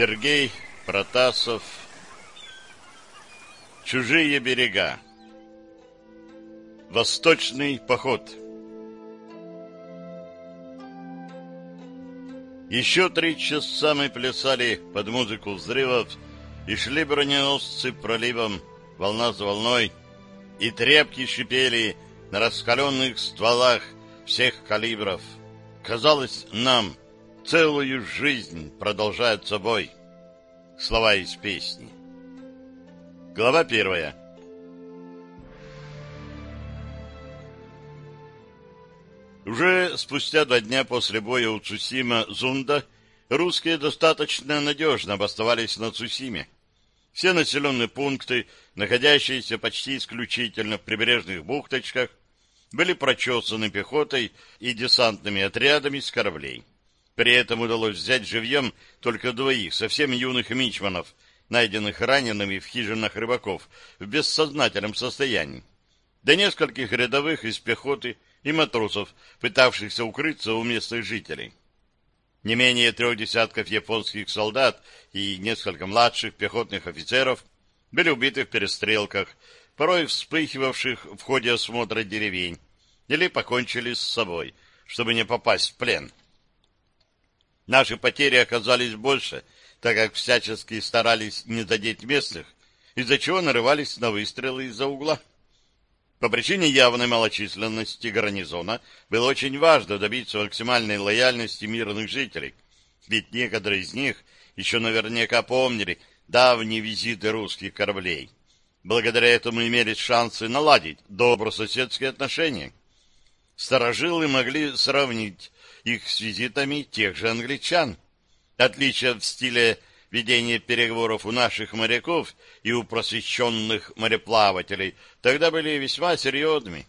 Сергей Протасов Чужие берега Восточный поход Еще три часа мы плясали под музыку взрывов и шли броненосцы проливом, волна за волной, и тряпки шипели на раскаленных стволах всех калибров. Казалось нам, целую жизнь продолжает собой. Слова из песни. Глава первая. Уже спустя два дня после боя у Цусима Зунда русские достаточно надежно обосновались на Цусиме. Все населенные пункты, находящиеся почти исключительно в прибрежных бухточках, были прочесаны пехотой и десантными отрядами с кораблей. При этом удалось взять живьем только двоих совсем юных мичманов, найденных ранеными в хижинах рыбаков в бессознательном состоянии, до нескольких рядовых из пехоты и матросов, пытавшихся укрыться у местных жителей. Не менее трех десятков японских солдат и несколько младших пехотных офицеров были убиты в перестрелках, порой вспыхивавших в ходе осмотра деревень, или покончили с собой, чтобы не попасть в плен. Наши потери оказались больше, так как всячески старались не задеть местных, из-за чего нарывались на выстрелы из-за угла. По причине явной малочисленности гарнизона было очень важно добиться максимальной лояльности мирных жителей, ведь некоторые из них еще наверняка помнили давние визиты русских кораблей. Благодаря этому имелись шансы наладить добрососедские отношения. Старожилы могли сравнить их с визитами тех же англичан. Отличия в стиле ведение переговоров у наших моряков и у просвещенных мореплавателей тогда были весьма серьезными.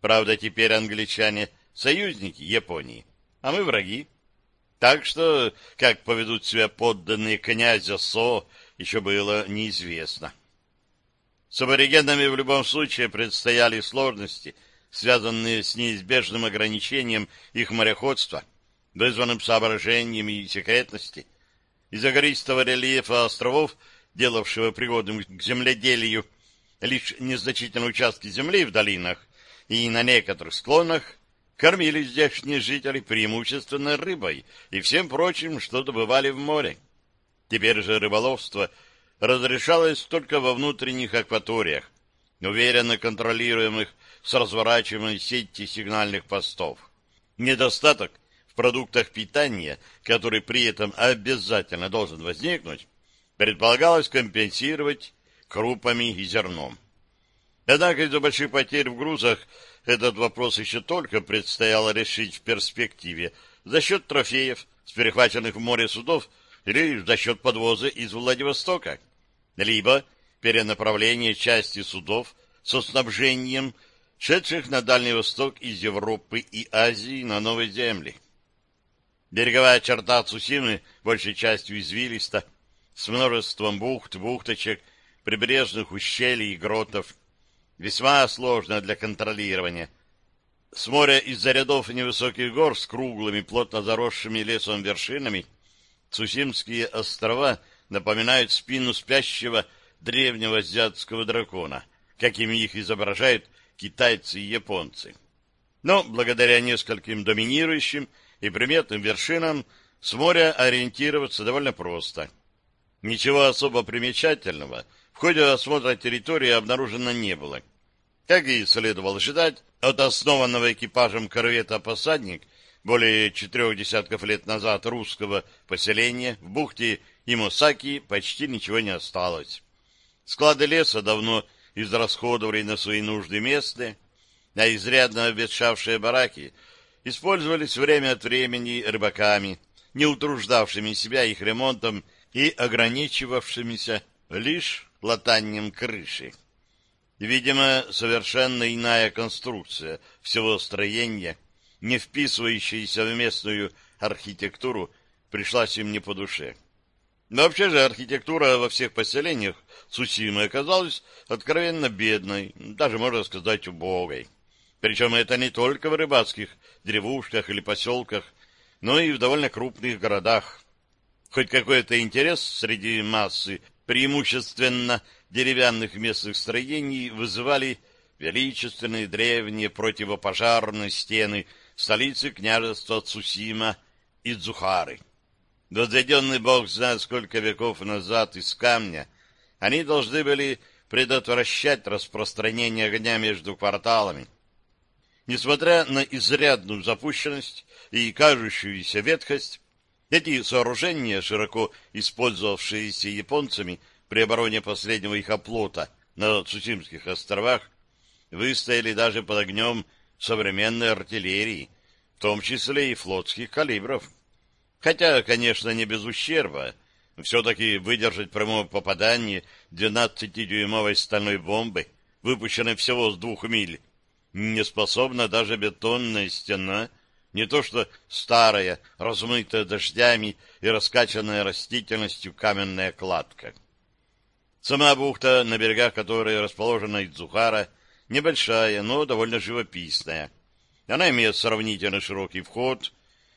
Правда, теперь англичане — союзники Японии, а мы враги. Так что, как поведут себя подданные князя Со, еще было неизвестно. С аборигенами в любом случае предстояли сложности, связанные с неизбежным ограничением их мореходства, вызванным соображениями и секретности — из-за гористого рельефа островов, делавшего пригодным к земледелию лишь незначительные участки земли в долинах и на некоторых склонах, кормили здешние жители преимущественно рыбой и всем прочим, что добывали в море. Теперь же рыболовство разрешалось только во внутренних акваториях, уверенно контролируемых с разворачиваемой сети сигнальных постов. Недостаток — продуктах питания, который при этом обязательно должен возникнуть, предполагалось компенсировать крупами и зерном. Однако из-за больших потерь в грузах этот вопрос еще только предстояло решить в перспективе за счет трофеев с перехваченных в море судов или за счет подвоза из Владивостока, либо перенаправление части судов со снабжением, шедших на Дальний Восток из Европы и Азии на новые земли. Береговая черта Цусимы большей частью извилиста, с множеством бухт, бухточек, прибрежных ущелий и гротов. Весьма сложно для контролирования. С моря из-за рядов невысоких гор с круглыми, плотно заросшими лесом вершинами Цусимские острова напоминают спину спящего древнего азиатского дракона, какими их изображают китайцы и японцы. Но благодаря нескольким доминирующим и приметным вершинам с моря ориентироваться довольно просто. Ничего особо примечательного в ходе осмотра территории обнаружено не было. Как и следовало ожидать, от основанного экипажем корвета «Посадник» более четырех десятков лет назад русского поселения в бухте Имосаки почти ничего не осталось. Склады леса давно израсходовали на свои нужды местные, а изрядно обветшавшие бараки использовались время от времени рыбаками, не утруждавшими себя их ремонтом и ограничивавшимися лишь латанием крыши. Видимо, совершенно иная конструкция всего строения, не вписывающаяся в местную архитектуру, пришлась им не по душе. Но вообще же архитектура во всех поселениях Цусимы оказалась откровенно бедной, даже, можно сказать, убогой. Причем это не только в рыбацких деревушках или поселках, но и в довольно крупных городах. Хоть какой-то интерес среди массы преимущественно деревянных местных строений вызывали величественные древние противопожарные стены столицы княжества Цусима и Дзухары. Возведенный бог знает сколько веков назад из камня, они должны были предотвращать распространение огня между кварталами. Несмотря на изрядную запущенность и кажущуюся ветхость, эти сооружения, широко использовавшиеся японцами при обороне последнего их оплота на Цусимских островах, выстояли даже под огнем современной артиллерии, в том числе и флотских калибров. Хотя, конечно, не без ущерба, все-таки выдержать прямое попадание 12-дюймовой стальной бомбы, выпущенной всего с двух миль, не способна даже бетонная стена, не то что старая, размытая дождями и раскачанная растительностью каменная кладка. Сама бухта, на берегах которой расположена Идзухара, небольшая, но довольно живописная. Она имеет сравнительно широкий вход,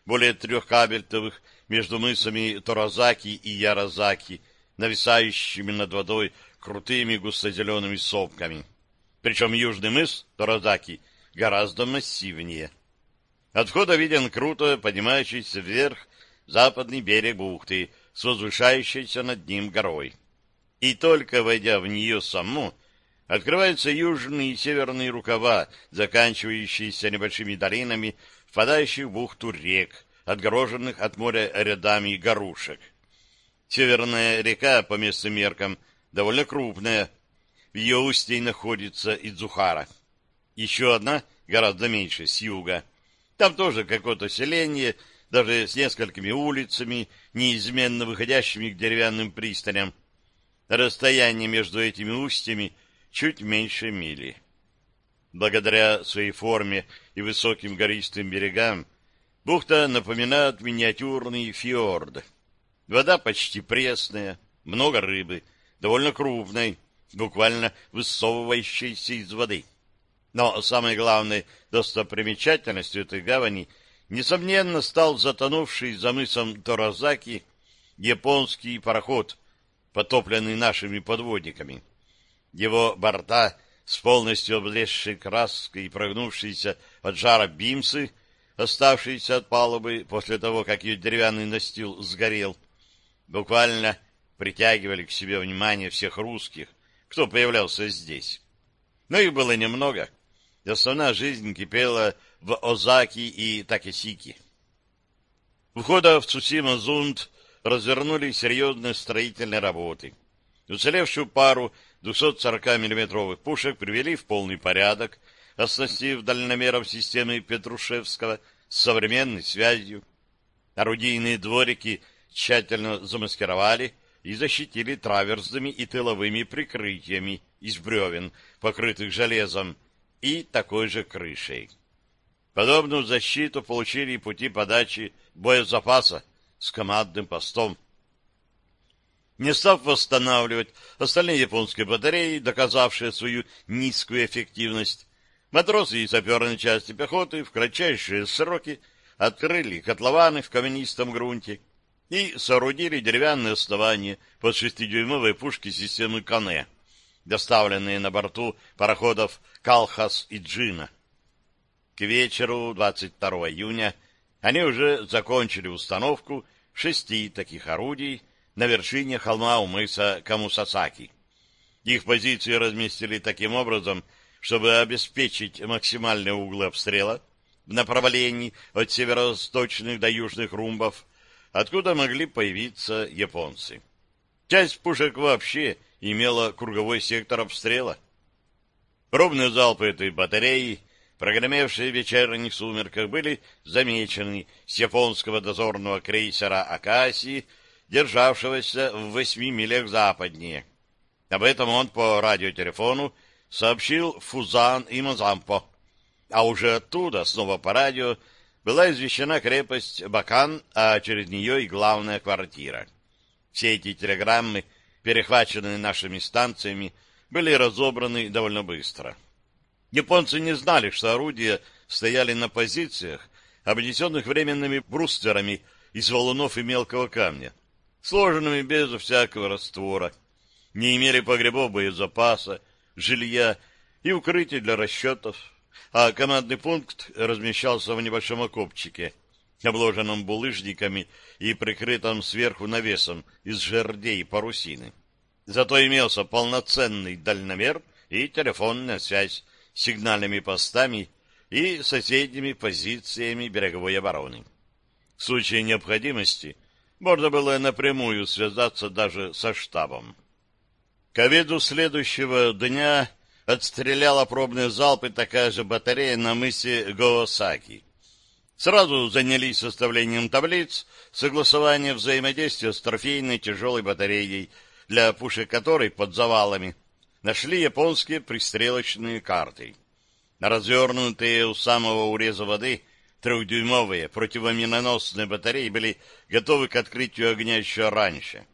более трех кабельтовых между мысами Торазаки и Яразаки, нависающими над водой крутыми густозелеными сопками. Причем южный мыс Торазаки гораздо массивнее. От входа виден круто поднимающийся вверх западный берег бухты с возвышающейся над ним горой. И только войдя в нее саму, открываются южные и северные рукава, заканчивающиеся небольшими долинами, впадающих в бухту рек, отгороженных от моря рядами горушек. Северная река, по местным меркам, довольно крупная. В ее устье находится Идзухара. Еще одна, гораздо меньше, с юга. Там тоже какое-то селение, даже с несколькими улицами, неизменно выходящими к деревянным пристаням. Расстояние между этими устьями чуть меньше мили. Благодаря своей форме и высоким гористым берегам бухта напоминает миниатюрный фьорд. Вода почти пресная, много рыбы, довольно крупной, буквально высовывающейся из воды. Но самой главной достопримечательностью этой гавани, несомненно, стал затонувший за мысом Торазаки японский пароход, потопленный нашими подводниками. Его борта с полностью облезшей краской и прогнувшиеся от жара бимсы, оставшиеся от палубы после того, как ее деревянный настил сгорел, буквально притягивали к себе внимание всех русских, кто появлялся здесь. Но их было немного. Основная жизнь кипела в Озаки и Такесики. Входа в Цусима-Зунд развернули серьезные строительные работы. Уцелевшую пару 240 миллиметровых пушек привели в полный порядок, оснастив дальномером системы Петрушевского с современной связью. Орудийные дворики тщательно замаскировали и защитили траверсными и тыловыми прикрытиями из бревен, покрытых железом, и такой же крышей. Подобную защиту получили пути подачи боезапаса с командным постом не став восстанавливать остальные японские батареи, доказавшие свою низкую эффективность, матросы и саперные части пехоты в кратчайшие сроки открыли котлованы в каменистом грунте и соорудили деревянные основания под шестидюймовые пушки системы Кане, доставленные на борту пароходов «Калхас» и «Джина». К вечеру 22 июня они уже закончили установку шести таких орудий, на вершине холма у мыса Камусасаки. Их позиции разместили таким образом, чтобы обеспечить максимальные углы обстрела в направлении от северо-восточных до южных румбов, откуда могли появиться японцы. Часть пушек вообще имела круговой сектор обстрела. Ровные залпы этой батареи, прогремевшие в вечерних сумерках, были замечены с японского дозорного крейсера «Акаси» державшегося в восьми милях западнее. Об этом он по радиотелефону сообщил Фузан и Мазампо, а уже оттуда, снова по радио, была извещена крепость Бакан, а через нее и главная квартира. Все эти телеграммы, перехваченные нашими станциями, были разобраны довольно быстро. Японцы не знали, что орудия стояли на позициях, обнесенных временными брустверами из валунов и мелкого камня сложенными без всякого раствора, не имели погребов боезапаса, жилья и укрытий для расчетов, а командный пункт размещался в небольшом окопчике, обложенном булыжниками и прикрытом сверху навесом из жердей и парусины. Зато имелся полноценный дальномер и телефонная связь с сигнальными постами и соседними позициями береговой обороны. В случае необходимости можно было напрямую связаться даже со штабом. К обеду следующего дня отстреляла пробные залпы такая же батарея на мысе Гоосаки. Сразу занялись составлением таблиц согласования взаимодействия с трофейной тяжелой батареей, для пушек которой под завалами нашли японские пристрелочные карты. Развернутые у самого уреза воды трехдюймовые противоминоносные батареи были готовы к открытию огня еще раньше.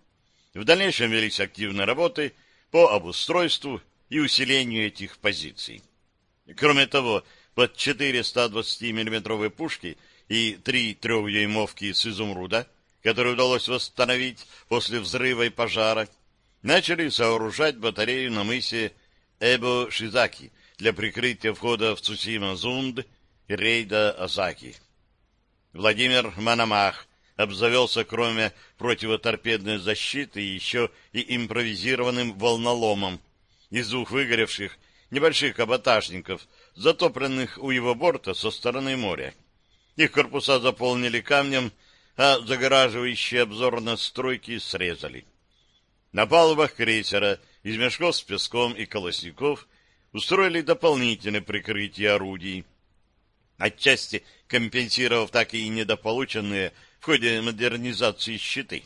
В дальнейшем велись активные работы по обустройству и усилению этих позиций. Кроме того, под 4 120 миллиметровые пушки и три трехдюймовки с изумруда, которые удалось восстановить после взрыва и пожара, начали сооружать батарею на мысе Эбо-Шизаки для прикрытия входа в Цусима-Зунд рейда Асаки. Владимир Манамах обзавелся, кроме противоторпедной защиты, еще и импровизированным волноломом, из двух выгоревших небольших каботажников, затопленных у его борта со стороны моря. Их корпуса заполнили камнем, а загораживающие обзор настройки срезали. На палубах крейсера из мешков с песком и колосников устроили дополнительное прикрытие орудий, отчасти компенсировав так и недополученные в ходе модернизации щиты.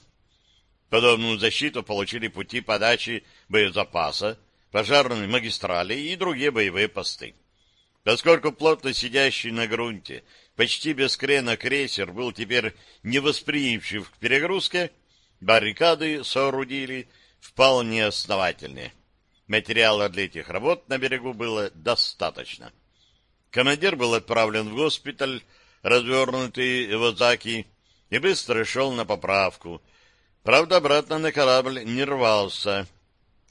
Подобную защиту получили пути подачи боезапаса, пожарные магистрали и другие боевые посты. Поскольку плотно сидящий на грунте, почти без крена крейсер был теперь невосприимчив к перегрузке, баррикады соорудили вполне основательные. Материала для этих работ на берегу было достаточно. Командир был отправлен в госпиталь, развернутый в Озаки, и быстро шел на поправку. Правда, обратно на корабль не рвался —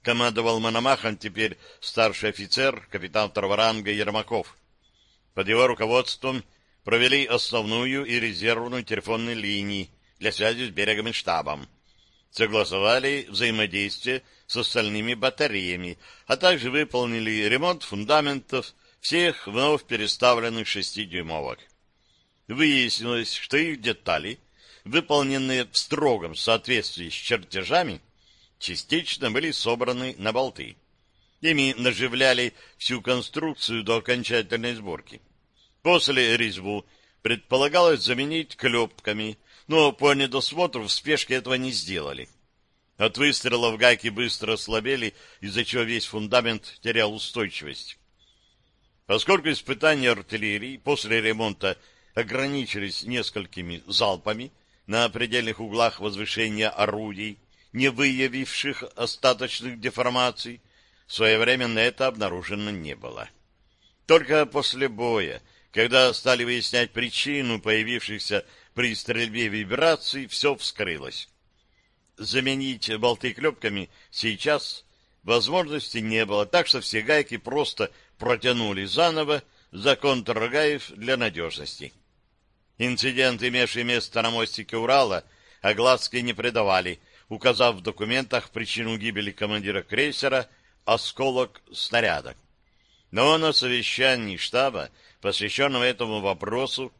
командовал Мономахом теперь старший офицер, капитан второго ранга Ермаков. Под его руководством провели основную и резервную телефонные линии для связи с берегом и штабом. Согласовали взаимодействие с остальными батареями, а также выполнили ремонт фундаментов всех вновь переставленных шестидюймовок. Выяснилось, что их детали, выполненные в строгом соответствии с чертежами, частично были собраны на болты. Ими наживляли всю конструкцию до окончательной сборки. После резьбу предполагалось заменить клепками, но по недосмотру в спешке этого не сделали. От выстрелов гайки быстро ослабели, из-за чего весь фундамент терял устойчивость. Поскольку испытания артиллерии после ремонта ограничились несколькими залпами на предельных углах возвышения орудий, не выявивших остаточных деформаций, своевременно это обнаружено не было. Только после боя, когда стали выяснять причину появившихся при стрельбе вибраций, все вскрылось. Заменить болты клепками сейчас возможности не было, так что все гайки просто протянули заново за контргаев для надежности. Инцидент, имевший место на мостике Урала, огласки не придавали, указав в документах причину гибели командира крейсера «Осколок снаряда». Но на совещании штаба, посвященном этому вопросу,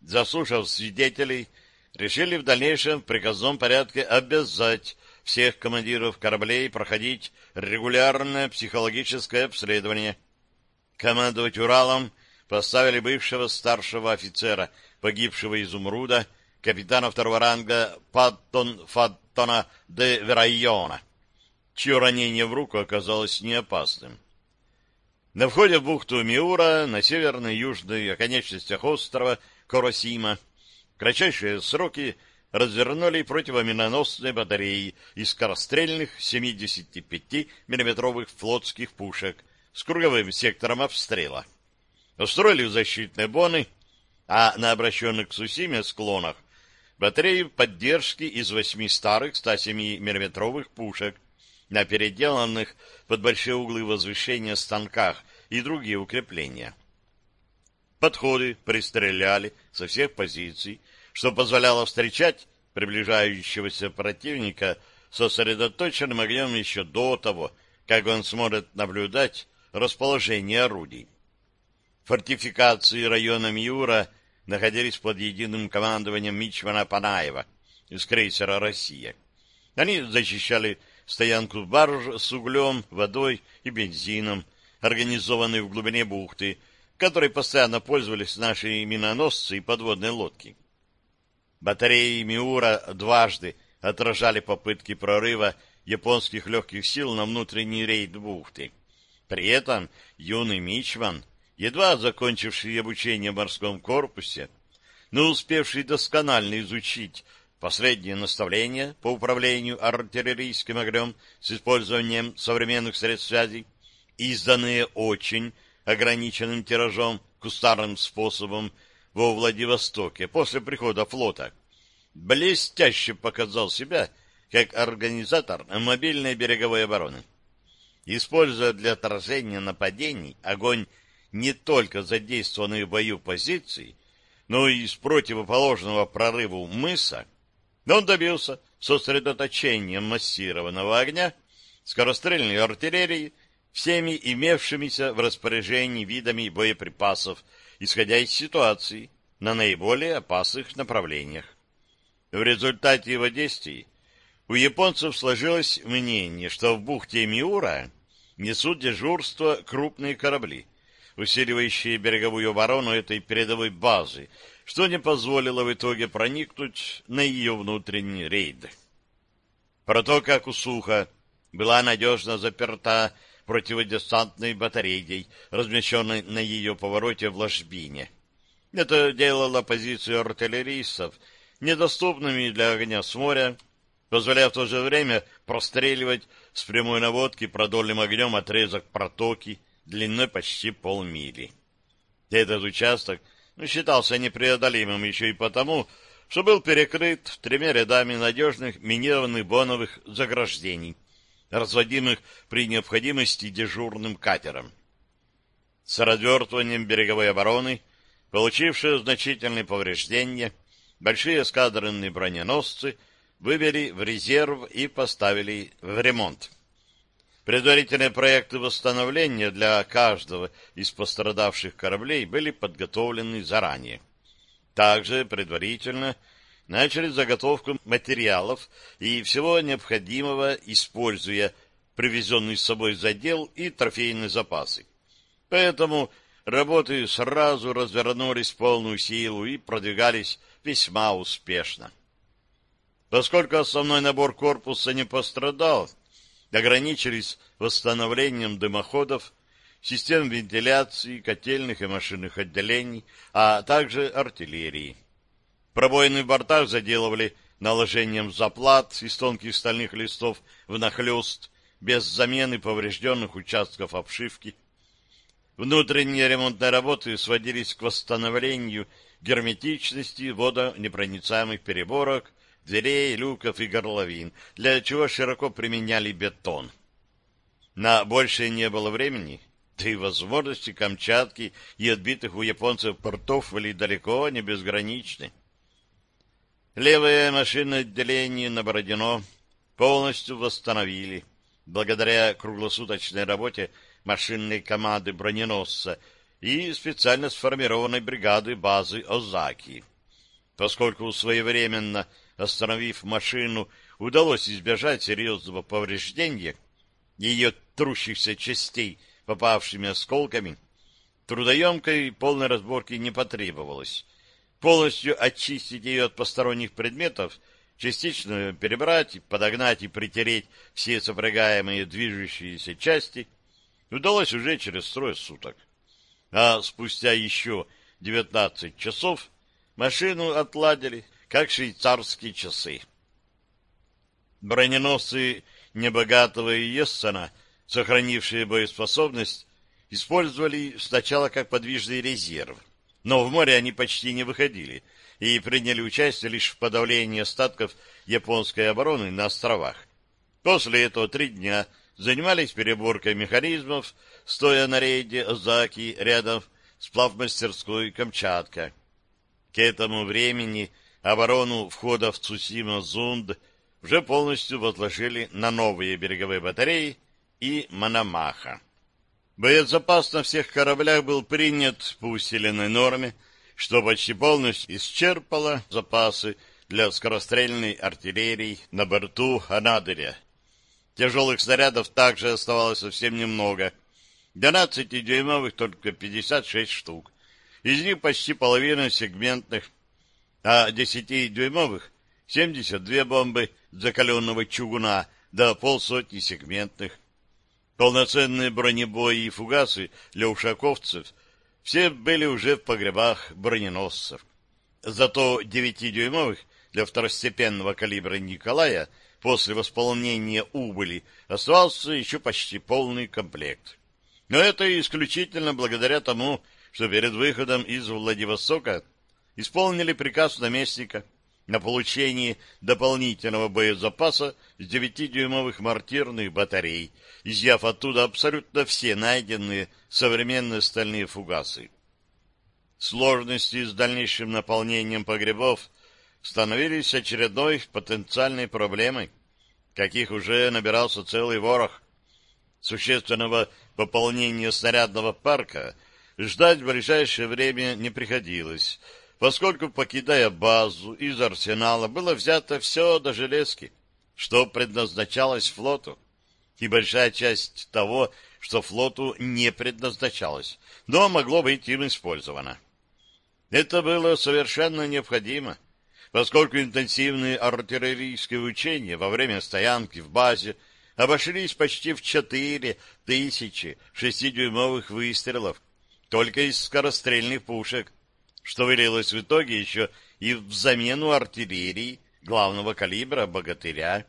заслушав свидетелей, решили в дальнейшем в приказном порядке обязать всех командиров кораблей проходить регулярное психологическое обследование. Командовать Уралом поставили бывшего старшего офицера, погибшего изумруда, капитана второго ранга Паттон Фат Антона де Верайона, чье ранение в руку оказалось неопасным. На входе в бухту Миура, на северной и южной оконечностях острова Коросима, кратчайшие сроки развернули противоминоносные батареи из скорострельных 75 миллиметровых флотских пушек с круговым сектором обстрела. Устроили защитные боны, а на обращенных к Сусиме склонах батарею поддержки из восьми старых 107 миллиметровых пушек на переделанных под большие углы возвышения станках и другие укрепления. Подходы пристреляли со всех позиций, что позволяло встречать приближающегося противника сосредоточенным огнем еще до того, как он сможет наблюдать расположение орудий. Фортификации района Миура находились под единым командованием Мичмана Панаева из крейсера «Россия». Они защищали стоянку барж с углем, водой и бензином, организованной в глубине бухты, которой постоянно пользовались наши миноносцы и подводные лодки. Батареи Миура дважды отражали попытки прорыва японских легких сил на внутренний рейд бухты. При этом юный Мичман, едва закончивший обучение в морском корпусе, но успевший досконально изучить последние наставления по управлению артиллерийским огнем с использованием современных средств связи, изданные очень ограниченным тиражом кустарным способом во Владивостоке после прихода флота, блестяще показал себя как организатор мобильной береговой обороны. Используя для отражения нападений огонь не только задействованные в бою позиций, но и с противоположного прорыву мыса, он добился сосредоточения массированного огня скорострельной артиллерии всеми имевшимися в распоряжении видами боеприпасов исходя из ситуации, на наиболее опасных направлениях. В результате его действий у японцев сложилось мнение, что в бухте Миура несут дежурство крупные корабли, усиливающие береговую оборону этой передовой базы, что не позволило в итоге проникнуть на ее внутренний рейд. Протока Кусуха была надежно заперта противодесантной батареей, размещенной на ее повороте в ложбине. Это делало позиции артиллеристов недоступными для огня с моря, позволяя в то же время простреливать с прямой наводки продольным огнем отрезок протоки длиной почти полмили. Этот участок ну, считался непреодолимым еще и потому, что был перекрыт тремя рядами надежных минированных боновых заграждений, разводимых при необходимости дежурным катером. С развертыванием береговой обороны, получившие значительные повреждения, большие эскадренные броненосцы вывели в резерв и поставили в ремонт. Предварительные проекты восстановления для каждого из пострадавших кораблей были подготовлены заранее. Также предварительно начали заготовку материалов и всего необходимого, используя привезенный с собой задел и трофейные запасы. Поэтому работы сразу развернулись в полную силу и продвигались весьма успешно. Поскольку основной набор корпуса не пострадал, ограничились восстановлением дымоходов, систем вентиляции, котельных и машинных отделений, а также артиллерии. Пробоины в бортах заделывали наложением заплат из тонких стальных листов внахлёст, без замены поврежденных участков обшивки. Внутренние ремонтные работы сводились к восстановлению герметичности водонепроницаемых переборок, дверей, люков и горловин, для чего широко применяли бетон. На большее не было времени, да и возможности Камчатки и отбитых у японцев портов были далеко не безграничны. Левое машинное отделение на Бородино полностью восстановили, благодаря круглосуточной работе машинной команды броненосца и специально сформированной бригады базы Озаки. Поскольку своевременно остановив машину, удалось избежать серьезного повреждения ее трущихся частей попавшими осколками, трудоемкой полной разборки не потребовалось полностью очистить ее от посторонних предметов, частично перебрать, подогнать и притереть все сопрягаемые движущиеся части, удалось уже через трое суток. А спустя еще 19 часов машину отладили, как швейцарские часы. Броненосцы Небогатого Ессена, сохранившие боеспособность, использовали сначала как подвижный резерв — но в море они почти не выходили и приняли участие лишь в подавлении остатков японской обороны на островах. После этого три дня занимались переборкой механизмов, стоя на рейде Озаки рядом с плавмастерской Камчатка. К этому времени оборону входа в Цусима-Зунд уже полностью возложили на новые береговые батареи и Манамаха. Боезапас на всех кораблях был принят по усиленной норме, что почти полностью исчерпало запасы для скорострельной артиллерии на борту Анадыря. Тяжелых снарядов также оставалось совсем немного. 12-дюймовых только 56 штук. Из них почти половина сегментных, а 10-дюймовых 72 бомбы закаленного чугуна, да полсотни сегментных. Полноценные бронебои и фугасы для ушаковцев все были уже в погребах броненосцев. Зато 9-дюймовых для второстепенного калибра Николая после восполнения убыли оставался еще почти полный комплект. Но это исключительно благодаря тому, что перед выходом из Владивостока исполнили приказ наместника — на получение дополнительного боезапаса с 9-дюймовых мортирных батарей, изъяв оттуда абсолютно все найденные современные стальные фугасы. Сложности с дальнейшим наполнением погребов становились очередной потенциальной проблемой, каких уже набирался целый ворох. Существенного пополнения снарядного парка ждать в ближайшее время не приходилось — поскольку, покидая базу из арсенала, было взято все до железки, что предназначалось флоту, и большая часть того, что флоту не предназначалось, но могло быть им использовано. Это было совершенно необходимо, поскольку интенсивные артиллерийские учения во время стоянки в базе обошлись почти в четыре тысячи шестидюймовых выстрелов только из скорострельных пушек, что вылилось в итоге еще и в замену артиллерии главного калибра «Богатыря».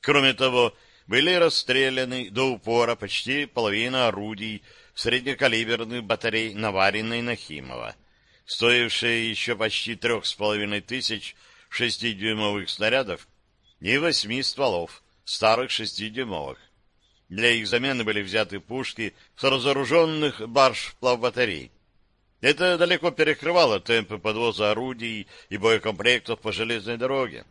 Кроме того, были расстреляны до упора почти половина орудий среднекалиберных батарей Навариной Нахимова, стоившие еще почти трех с половиной тысяч шестидюймовых снарядов и восьми стволов старых шестидюймовых. Для их замены были взяты пушки с разоруженных барж-плавбатарей, это далеко перекрывало темпы подвоза орудий и боекомплектов по железной дороге.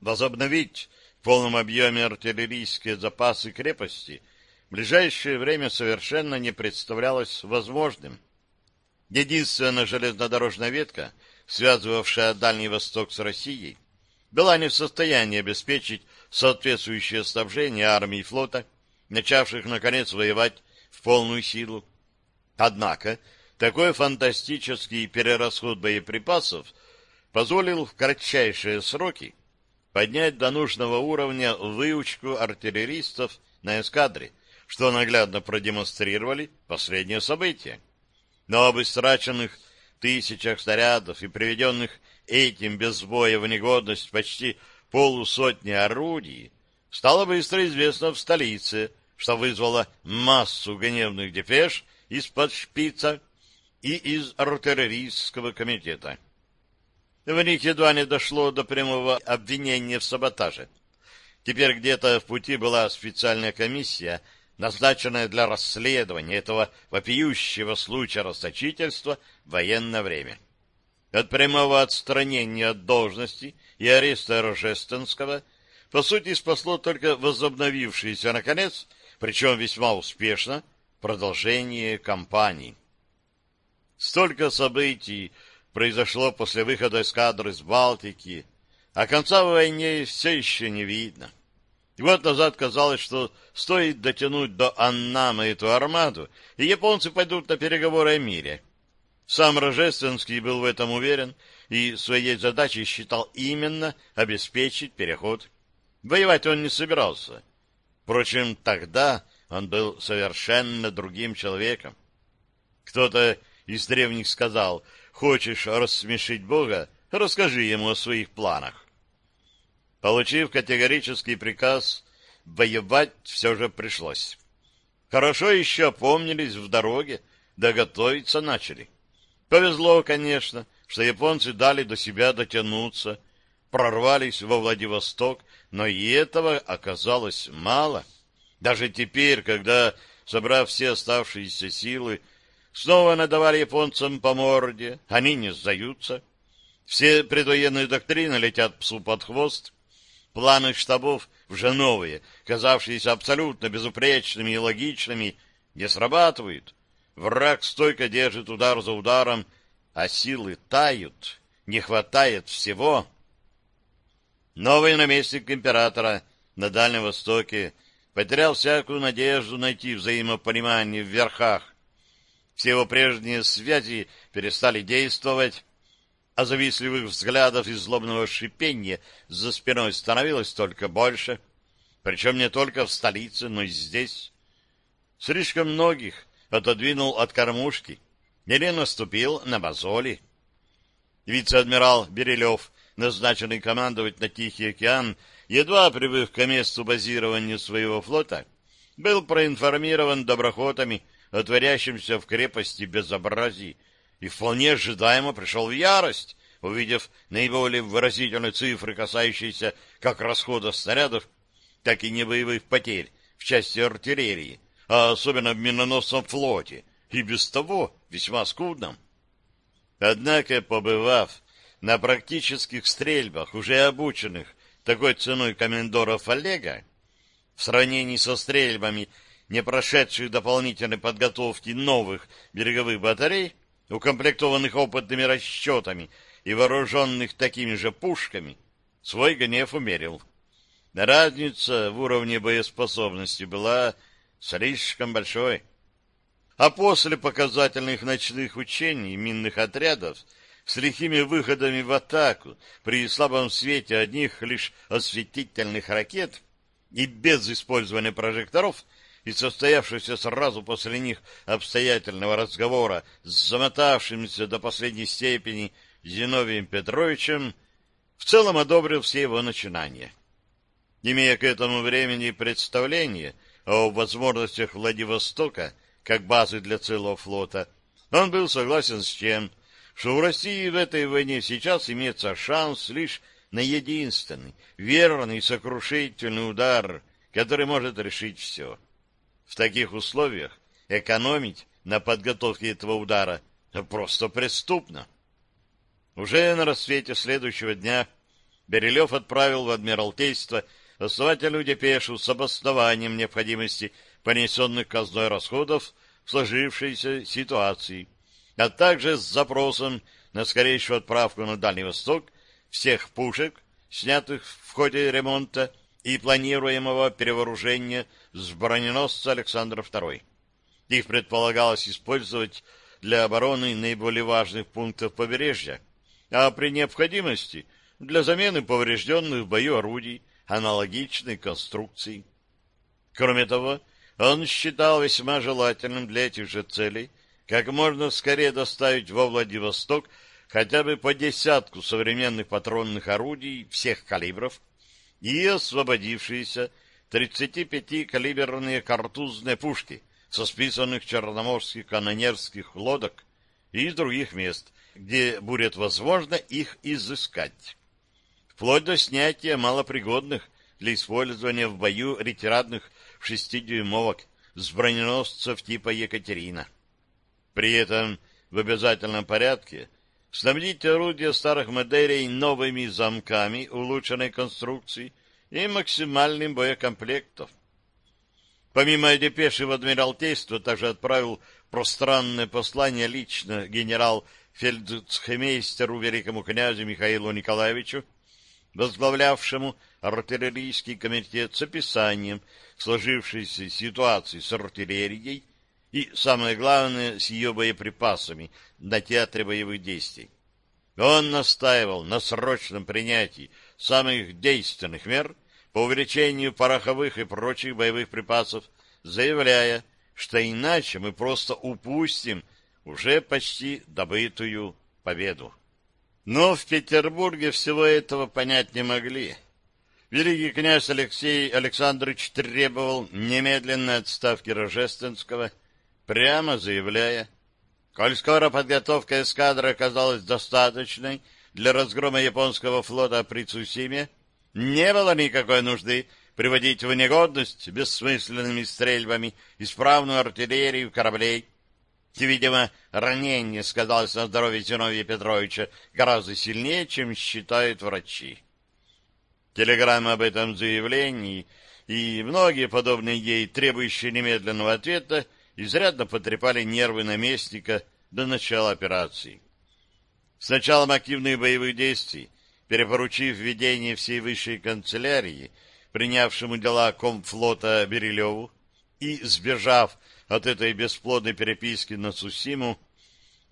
Возобновить в полном объеме артиллерийские запасы крепости в ближайшее время совершенно не представлялось возможным. Единственная железнодорожная ветка, связывавшая Дальний Восток с Россией, была не в состоянии обеспечить соответствующее снабжение армии и флота, начавших, наконец, воевать в полную силу. Однако такой фантастический перерасход боеприпасов позволил в кратчайшие сроки поднять до нужного уровня выучку артиллеристов на эскадре, что наглядно продемонстрировали последние события. Но об истраченных тысячах снарядов и приведенных этим без боя в негодность почти полусотни орудий стало быстро известно в столице, что вызвало массу гневных депеш из-под шпица, и из артиллерийского комитета. В них едва не дошло до прямого обвинения в саботаже. Теперь где-то в пути была специальная комиссия, назначенная для расследования этого вопиющего случая расточительства в военное время. От прямого отстранения от должности и ареста Рожественского по сути спасло только возобновившееся, наконец, причем весьма успешно, продолжение кампании. Столько событий произошло после выхода эскадры с Балтики, а конца в войне все еще не видно. Год назад казалось, что стоит дотянуть до Аннама эту армаду, и японцы пойдут на переговоры о мире. Сам Рожественский был в этом уверен и своей задачей считал именно обеспечить переход. Воевать он не собирался. Впрочем, тогда он был совершенно другим человеком. Кто-то из древних сказал, «Хочешь рассмешить Бога? Расскажи ему о своих планах». Получив категорический приказ, воевать все же пришлось. Хорошо еще помнились в дороге, да готовиться начали. Повезло, конечно, что японцы дали до себя дотянуться, прорвались во Владивосток, но и этого оказалось мало. Даже теперь, когда, собрав все оставшиеся силы, снова надавали японцам по морде, они не сдаются. Все предвоенные доктрины летят псу под хвост, планы штабов уже новые, казавшиеся абсолютно безупречными и логичными, не срабатывают. Враг стойко держит удар за ударом, а силы тают, не хватает всего. Новый наместник императора на Дальнем Востоке потерял всякую надежду найти взаимопонимание в верхах. Все его прежние связи перестали действовать, а завистливых взглядов и злобного шипения за спиной становилось только больше, причем не только в столице, но и здесь. Слишком многих отодвинул от кормушки или наступил на мозоли. Вице-адмирал Берилев, назначенный командовать на Тихий океан, едва прибыв к месту базирования своего флота, был проинформирован доброхотами о творящемся в крепости безобразии и вполне ожидаемо пришел в ярость, увидев наиболее выразительные цифры, касающиеся как расхода снарядов, так и небоевых потерь в части артиллерии, а особенно в миноносном флоте, и без того весьма скудном. Однако, побывав на практических стрельбах, уже обученных такой ценой комендоров Олега, в сравнении со стрельбами, не прошедших дополнительной подготовки новых береговых батарей, укомплектованных опытными расчетами и вооруженных такими же пушками, свой гнев умерил. Разница в уровне боеспособности была слишком большой. А после показательных ночных учений минных отрядов с лихими выходами в атаку при слабом свете одних лишь осветительных ракет и без использования прожекторов и состоявшегося сразу после них обстоятельного разговора с замотавшимся до последней степени Зиновием Петровичем, в целом одобрил все его начинания. Имея к этому времени представление о возможностях Владивостока как базы для целого флота, он был согласен с тем, что в России в этой войне сейчас имеется шанс лишь на единственный, верный и сокрушительный удар, который может решить все. В таких условиях экономить на подготовке этого удара просто преступно. Уже на рассвете следующего дня Берилев отправил в Адмиралтейство основателю депешу с обоснованием необходимости понесенных казной расходов в сложившейся ситуации, а также с запросом на скорейшую отправку на Дальний Восток всех пушек, снятых в ходе ремонта и планируемого перевооружения с броненосца Александра II. Их предполагалось использовать для обороны наиболее важных пунктов побережья, а при необходимости для замены поврежденных в бою орудий аналогичной конструкции. Кроме того, он считал весьма желательным для этих же целей как можно скорее доставить во Владивосток хотя бы по десятку современных патронных орудий всех калибров и освободившиеся 35-калиберные картузные пушки со списанных черноморских канонерских лодок и из других мест, где будет возможно их изыскать. Вплоть до снятия малопригодных для использования в бою ретирадных шестидюймовок с броненосцев типа Екатерина. При этом в обязательном порядке снабдить орудия старых моделей новыми замками улучшенной конструкции и максимальным боекомплектом. Помимо депеши в Адмиралтейство также отправил пространное послание лично генерал-фельдцхемейстеру великому князю Михаилу Николаевичу, возглавлявшему артиллерийский комитет с описанием сложившейся ситуации с артиллерией и, самое главное, с ее боеприпасами на театре боевых действий. Он настаивал на срочном принятии самых действенных мер по увеличению пороховых и прочих боевых припасов, заявляя, что иначе мы просто упустим уже почти добытую победу. Но в Петербурге всего этого понять не могли. Великий князь Алексей Александрович требовал немедленной отставки Рожественского, прямо заявляя, Коль скоро подготовка эскадры оказалась достаточной для разгрома японского флота при Цусиме, не было никакой нужды приводить в негодность бессмысленными стрельбами исправную артиллерию кораблей. И, видимо, ранение сказалось на здоровье Зиновия Петровича гораздо сильнее, чем считают врачи. Телеграмма об этом заявлении и многие подобные ей, требующие немедленного ответа, изрядно потрепали нервы наместника до начала операции. С началом активных боевых действий, перепоручив ведение всей высшей канцелярии, принявшему дела комфлота Берилеву, и сбежав от этой бесплодной переписки на Сусиму,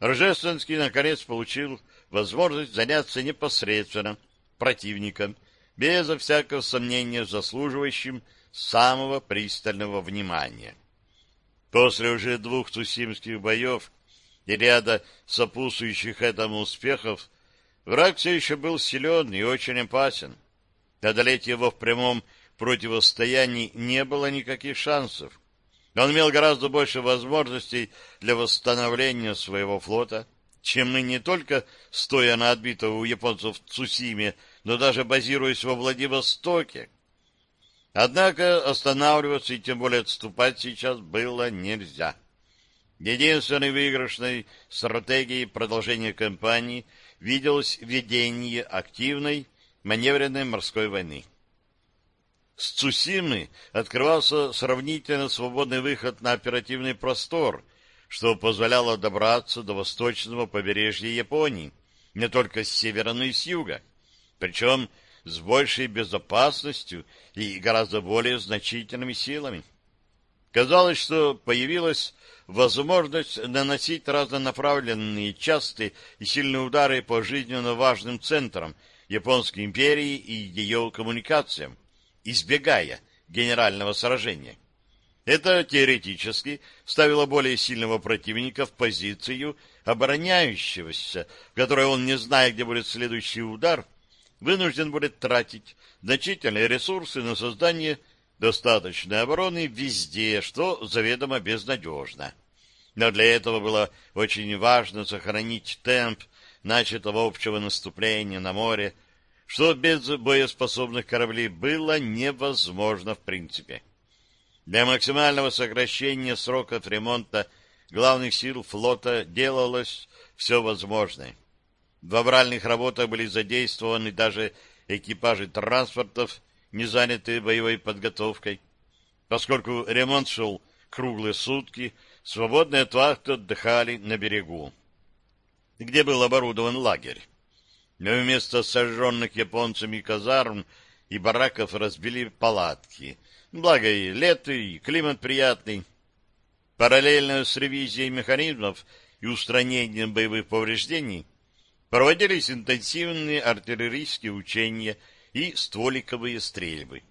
Рожественский наконец получил возможность заняться непосредственно противником, безо всякого сомнения заслуживающим самого пристального внимания. После уже двух Цусимских боев и ряда сопутствующих этому успехов враг все еще был силен и очень опасен. Одолеть его в прямом противостоянии не было никаких шансов. Он имел гораздо больше возможностей для восстановления своего флота, чем мы не только стоя на отбитого у японцев Цусиме, но даже базируясь во Владивостоке. Однако останавливаться и тем более отступать сейчас было нельзя. Единственной выигрышной стратегией продолжения кампании виделось ведение активной маневренной морской войны. С Цусимы открывался сравнительно свободный выход на оперативный простор, что позволяло добраться до восточного побережья Японии, не только с севера, но и с юга, причем с большей безопасностью и гораздо более значительными силами. Казалось, что появилась возможность наносить разнонаправленные, частые и сильные удары по жизненно важным центрам Японской империи и ее коммуникациям, избегая генерального сражения. Это теоретически ставило более сильного противника в позицию обороняющегося, в которой он, не зная, где будет следующий удар, вынужден будет тратить значительные ресурсы на создание достаточной обороны везде, что заведомо безнадежно. Но для этого было очень важно сохранить темп начатого общего наступления на море, что без боеспособных кораблей было невозможно в принципе. Для максимального сокращения сроков ремонта главных сил флота делалось все возможное. В авральных работах были задействованы даже экипажи транспортов, не занятые боевой подготовкой. Поскольку ремонт шел круглые сутки, свободные от вахты отдыхали на берегу, где был оборудован лагерь. Но вместо сожженных японцами казарм и бараков разбили палатки. Благо и лето, и климат приятный. Параллельно с ревизией механизмов и устранением боевых повреждений проводились интенсивные артиллерийские учения и стволиковые стрельбы.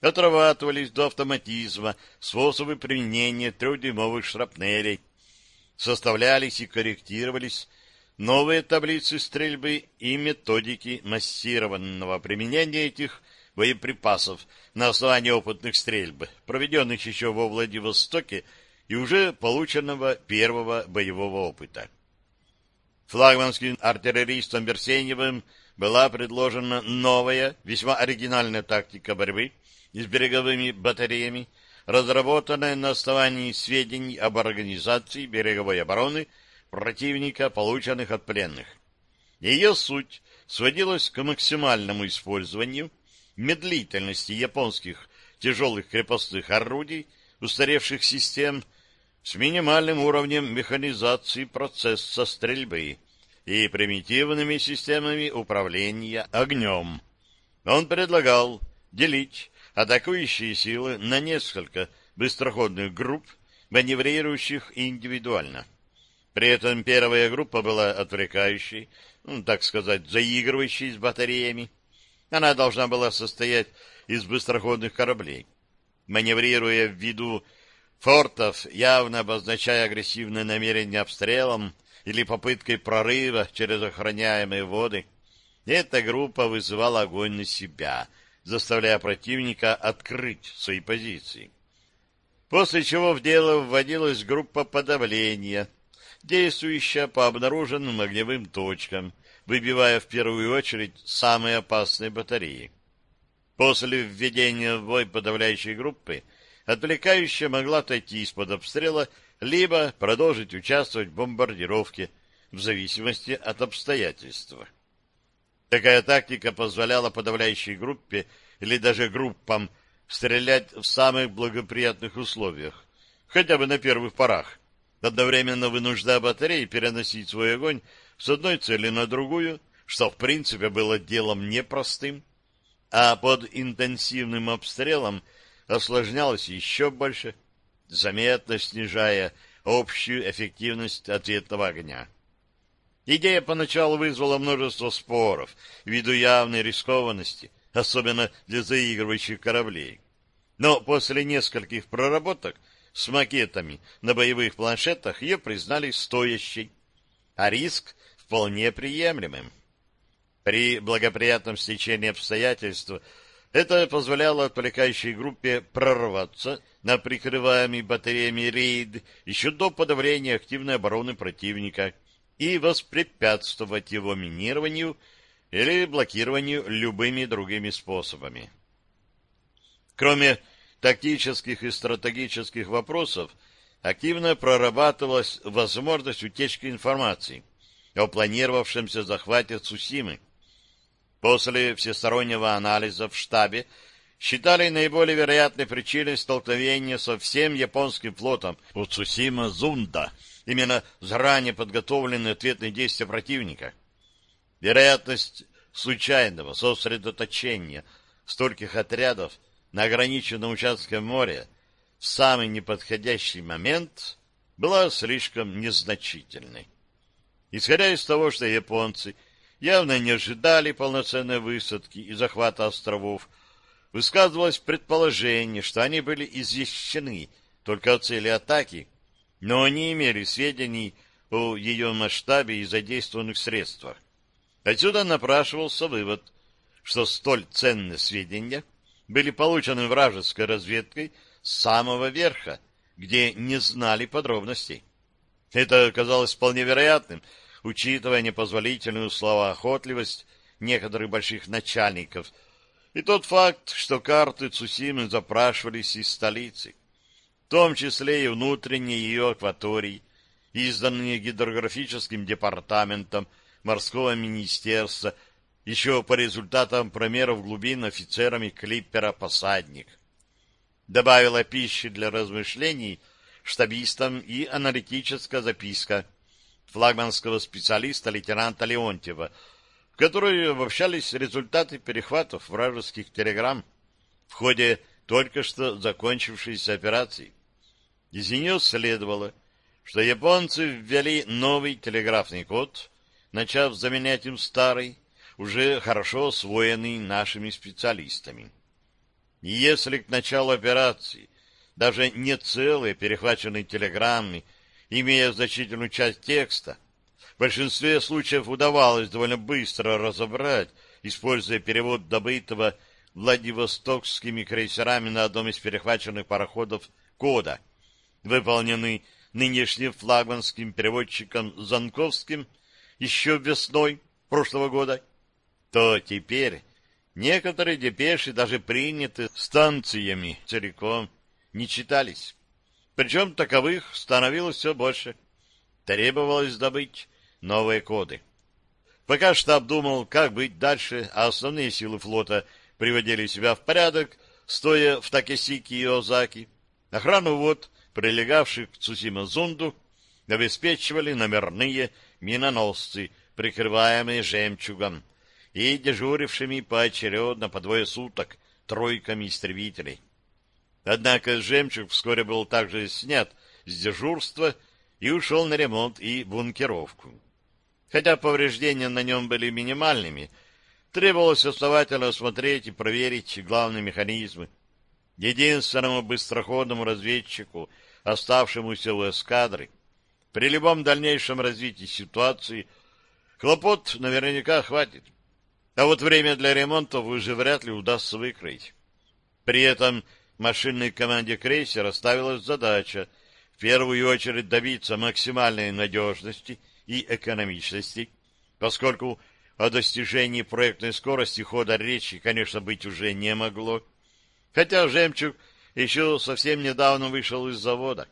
Отрабатывались до автоматизма способы применения трехдюймовых шрапнелей, составлялись и корректировались новые таблицы стрельбы и методики массированного применения этих боеприпасов на основании опытных стрельб, проведенных еще во Владивостоке и уже полученного первого боевого опыта. Флагманским артиллеристам Берсеневым была предложена новая, весьма оригинальная тактика борьбы с береговыми батареями, разработанная на основании сведений об организации береговой обороны противника, полученных от пленных. Ее суть сводилась к максимальному использованию медлительности японских тяжелых крепостных орудий, устаревших систем, с минимальным уровнем механизации процесса стрельбы и примитивными системами управления огнем. Он предлагал делить атакующие силы на несколько быстроходных групп, маневрирующих индивидуально. При этом первая группа была отвлекающей, ну, так сказать, заигрывающей с батареями. Она должна была состоять из быстроходных кораблей. Маневрируя в виду фортов, явно обозначая агрессивное намерение обстрелом или попыткой прорыва через охраняемые воды, эта группа вызывала огонь на себя, заставляя противника открыть свои позиции. После чего в дело вводилась группа подавления — действующая по обнаруженным огневым точкам, выбивая в первую очередь самые опасные батареи. После введения в бой подавляющей группы отвлекающая могла отойти из-под обстрела, либо продолжить участвовать в бомбардировке, в зависимости от обстоятельств. Такая тактика позволяла подавляющей группе или даже группам стрелять в самых благоприятных условиях, хотя бы на первых порах, одновременно вынуждая батареи переносить свой огонь с одной цели на другую, что в принципе было делом непростым, а под интенсивным обстрелом осложнялось еще больше, заметно снижая общую эффективность ответного огня. Идея поначалу вызвала множество споров ввиду явной рискованности, особенно для заигрывающих кораблей. Но после нескольких проработок с макетами на боевых планшетах ее признали стоящей, а риск вполне приемлемым. При благоприятном стечении обстоятельств это позволяло отвлекающей группе прорваться на прикрываемый батареями рейд еще до подавления активной обороны противника — и воспрепятствовать его минированию или блокированию любыми другими способами. Кроме тактических и стратегических вопросов, активно прорабатывалась возможность утечки информации о планировавшемся захвате Цусимы. После всестороннего анализа в штабе считали наиболее вероятной причиной столкновения со всем японским флотом у Цусима-Зунда — именно заранее подготовленные ответные действия противника. Вероятность случайного сосредоточения стольких отрядов на ограниченном участке моря в самый неподходящий момент была слишком незначительной. Исходя из того, что японцы явно не ожидали полноценной высадки и захвата островов, высказывалось предположение, что они были извещены только о цели атаки но не имели сведений о ее масштабе и задействованных средствах. Отсюда напрашивался вывод, что столь ценные сведения были получены вражеской разведкой с самого верха, где не знали подробностей. Это оказалось вполне вероятным, учитывая непозволительную словоохотливость некоторых больших начальников и тот факт, что карты Цусимы запрашивались из столицы в том числе и внутренней ее акватории, изданные гидрографическим департаментом морского министерства еще по результатам промеров глубин офицерами клиппера «Посадник». Добавила пищи для размышлений штабистам и аналитическая записка флагманского специалиста лейтенанта Леонтьева, в которой обобщались результаты перехватов вражеских телеграмм в ходе только что закончившейся операции. Из нее следовало, что японцы ввели новый телеграфный код, начав заменять им старый, уже хорошо освоенный нашими специалистами. Если к началу операции даже не целые перехваченные телеграммы, имея значительную часть текста, в большинстве случаев удавалось довольно быстро разобрать, используя перевод добытого Владивостокскими крейсерами на одном из перехваченных пароходов кода — выполненный нынешним флагманским переводчиком Занковским еще весной прошлого года, то теперь некоторые депеши, даже приняты станциями целиком, не читались. Причем таковых становилось все больше. Требовалось добыть новые коды. Пока штаб думал, как быть дальше, а основные силы флота приводили себя в порядок, стоя в Такесике и Озаки, охрану вот прилегавших к Цусима-Зунду, обеспечивали номерные миноносцы, прикрываемые жемчугом, и дежурившими поочередно по двое суток тройками истребителей. Однако жемчуг вскоре был также снят с дежурства и ушел на ремонт и бункеровку. Хотя повреждения на нем были минимальными, требовалось основательно осмотреть и проверить главные механизмы, единственному быстроходному разведчику, оставшемуся у эскадры. При любом дальнейшем развитии ситуации хлопот наверняка хватит. А вот время для ремонтов уже вряд ли удастся выкроить. При этом машинной команде крейсера ставилась задача в первую очередь добиться максимальной надежности и экономичности, поскольку о достижении проектной скорости хода речи, конечно, быть уже не могло. Хотя «Жемчуг» еще совсем недавно вышел из завода.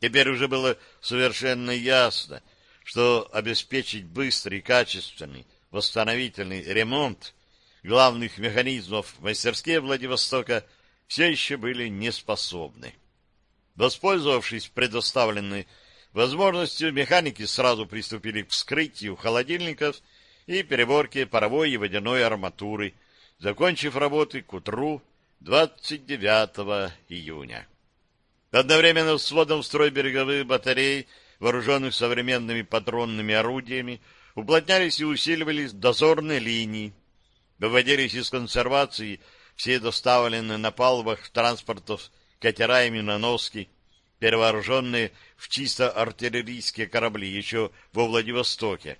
Теперь уже было совершенно ясно, что обеспечить быстрый, качественный, восстановительный ремонт главных механизмов мастерские Владивостока все еще были неспособны. Воспользовавшись предоставленной возможностью, механики сразу приступили к вскрытию холодильников и переборке паровой и водяной арматуры, закончив работы к утру 29 июня. Одновременно с вводом в строй береговых батарей, вооруженных современными патронными орудиями, уплотнялись и усиливались дозорные линии, выводились из консервации все доставленные на палубах транспортов катера и миноноски, перевооруженные в чисто артиллерийские корабли еще во Владивостоке.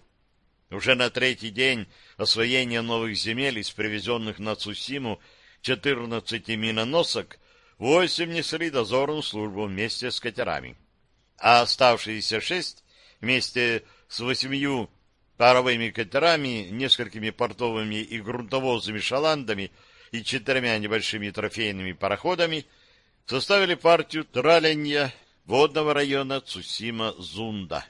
Уже на третий день освоения новых земель из привезенных на Цусиму 14 миноносок восемь несли дозорную службу вместе с катерами, а оставшиеся шесть вместе с восемью паровыми катерами, несколькими портовыми и грунтовозными шаландами и четырьмя небольшими трофейными пароходами составили партию траленья водного района Цусима-Зунда.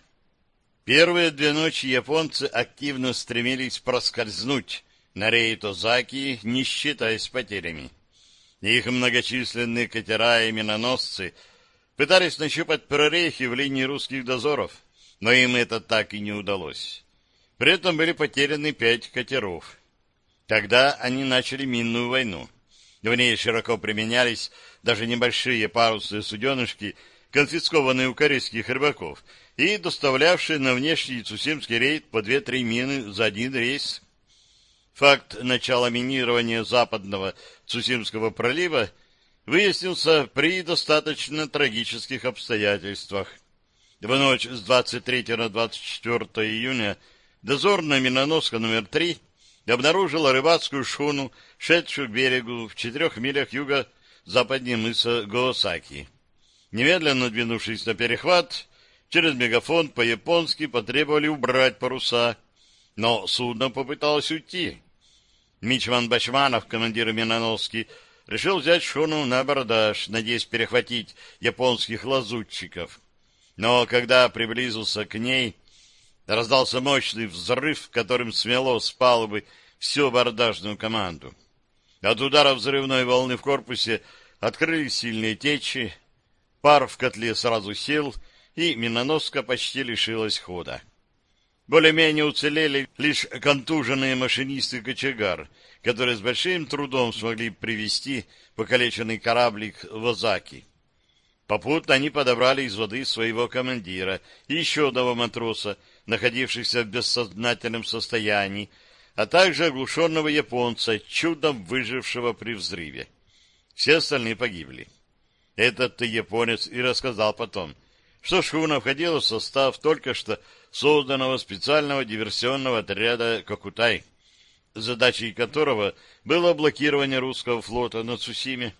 Первые две ночи японцы активно стремились проскользнуть на Рейтозаки, не считаясь потерями. Их многочисленные катера и миноносцы пытались нащупать прорехи в линии русских дозоров, но им это так и не удалось. При этом были потеряны пять катеров. Тогда они начали минную войну. В ней широко применялись даже небольшие парусные суденышки, конфискованные у корейских рыбаков, и доставлявшие на внешний Цусимский рейд по две-три мины за один рейс. Факт начала минирования западного Цусимского пролива выяснился при достаточно трагических обстоятельствах. В ночь с 23 на 24 июня дозорная миноноска номер 3 обнаружила рыбацкую шхуну, шедшую к берегу в четырех милях юго-западнее мыса Гоосаки. Немедленно двинувшись на перехват, через мегафон по-японски потребовали убрать паруса, но судно попыталось уйти. Мичман Бачманов, командир миноноски, решил взять шхуну на абордаж, надеясь перехватить японских лазутчиков. Но когда приблизился к ней, раздался мощный взрыв, которым смело с палубы всю абордажную команду. От удара взрывной волны в корпусе открылись сильные течи, пар в котле сразу сел, и миноноска почти лишилась хода. Более-менее уцелели лишь контуженные машинисты кочегар, которые с большим трудом смогли привести покалеченный кораблик в Озаки. Попутно они подобрали из воды своего командира и еще одного матроса, находившихся в бессознательном состоянии, а также оглушенного японца, чудом выжившего при взрыве. Все остальные погибли. Этот японец и рассказал потом, что шхуна входила в состав только что созданного специального диверсионного отряда «Кокутай», задачей которого было блокирование русского флота на Цусиме.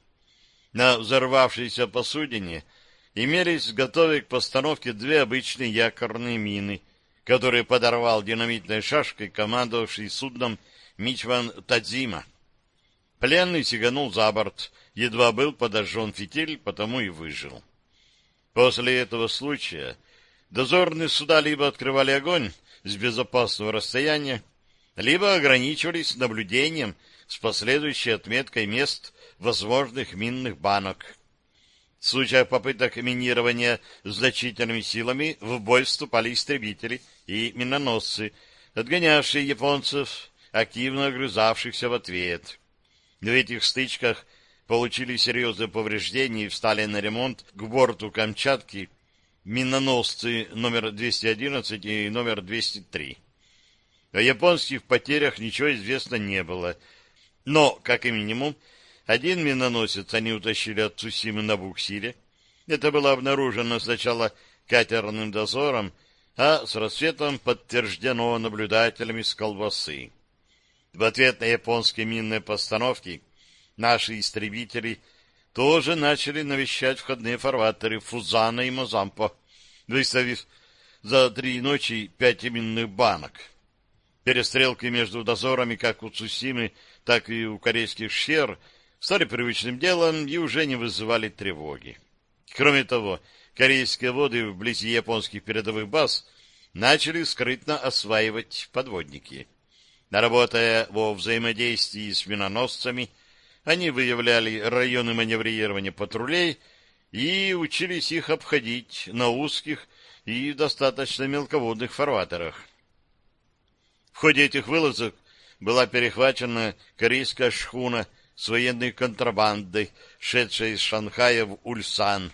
На взорвавшейся посудине имелись готовые к постановке две обычные якорные мины, которые подорвал динамитной шашкой командовавший судном Мичван Тадзима. Пленный сиганул за борт, едва был подожжен фитиль, потому и выжил. После этого случая Дозорные суда либо открывали огонь с безопасного расстояния, либо ограничивались наблюдением с последующей отметкой мест возможных минных банок. В случаях попыток минирования значительными силами в бой вступали истребители и миноносцы, отгонявшие японцев, активно огрызавшихся в ответ. В этих стычках получили серьезные повреждения и встали на ремонт к борту Камчатки миноносцы номер 211 и номер 203. О японских потерях ничего известно не было, но, как и минимум, один миноносец они утащили от Цусимы на буксире. Это было обнаружено сначала катерным дозором, а с рассветом подтверждено наблюдателями с колбасы. В ответ на японские минные постановки наши истребители тоже начали навещать входные фарватеры Фузана и Мозампо, выставив за три ночи пять именных банок. Перестрелки между дозорами как у Цусимы, так и у корейских шер стали привычным делом и уже не вызывали тревоги. Кроме того, корейские воды вблизи японских передовых баз начали скрытно осваивать подводники. Работая во взаимодействии с миноносцами, они выявляли районы маневрирования патрулей и учились их обходить на узких и достаточно мелководных фарватерах. В ходе этих вылазок была перехвачена корейская шхуна с военной контрабандой, шедшая из Шанхая в Ульсан.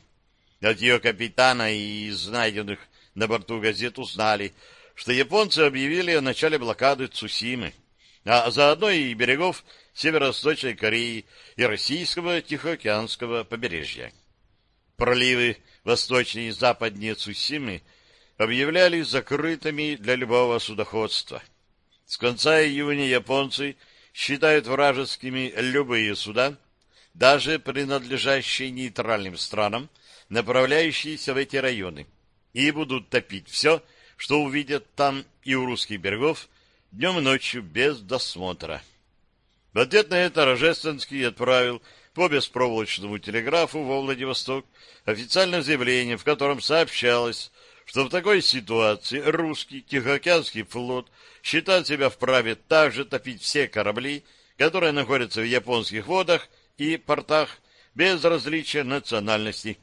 От ее капитана и из найденных на борту газет узнали, что японцы объявили о начале блокады Цусимы, а заодно и берегов Северо-Восточной Кореи и российского Тихоокеанского побережья. Проливы восточнее и западнее Цусимы объявляли закрытыми для любого судоходства. С конца июня японцы считают вражескими любые суда, даже принадлежащие нейтральным странам, направляющиеся в эти районы, и будут топить все, что увидят там и у русских берегов днем и ночью без досмотра. В ответ на это Рожественский отправил по беспроволочному телеграфу во Владивосток официальное заявление, в котором сообщалось, что в такой ситуации русский Тихоокеанский флот считает себя вправе также топить все корабли, которые находятся в японских водах и портах без различия национальности.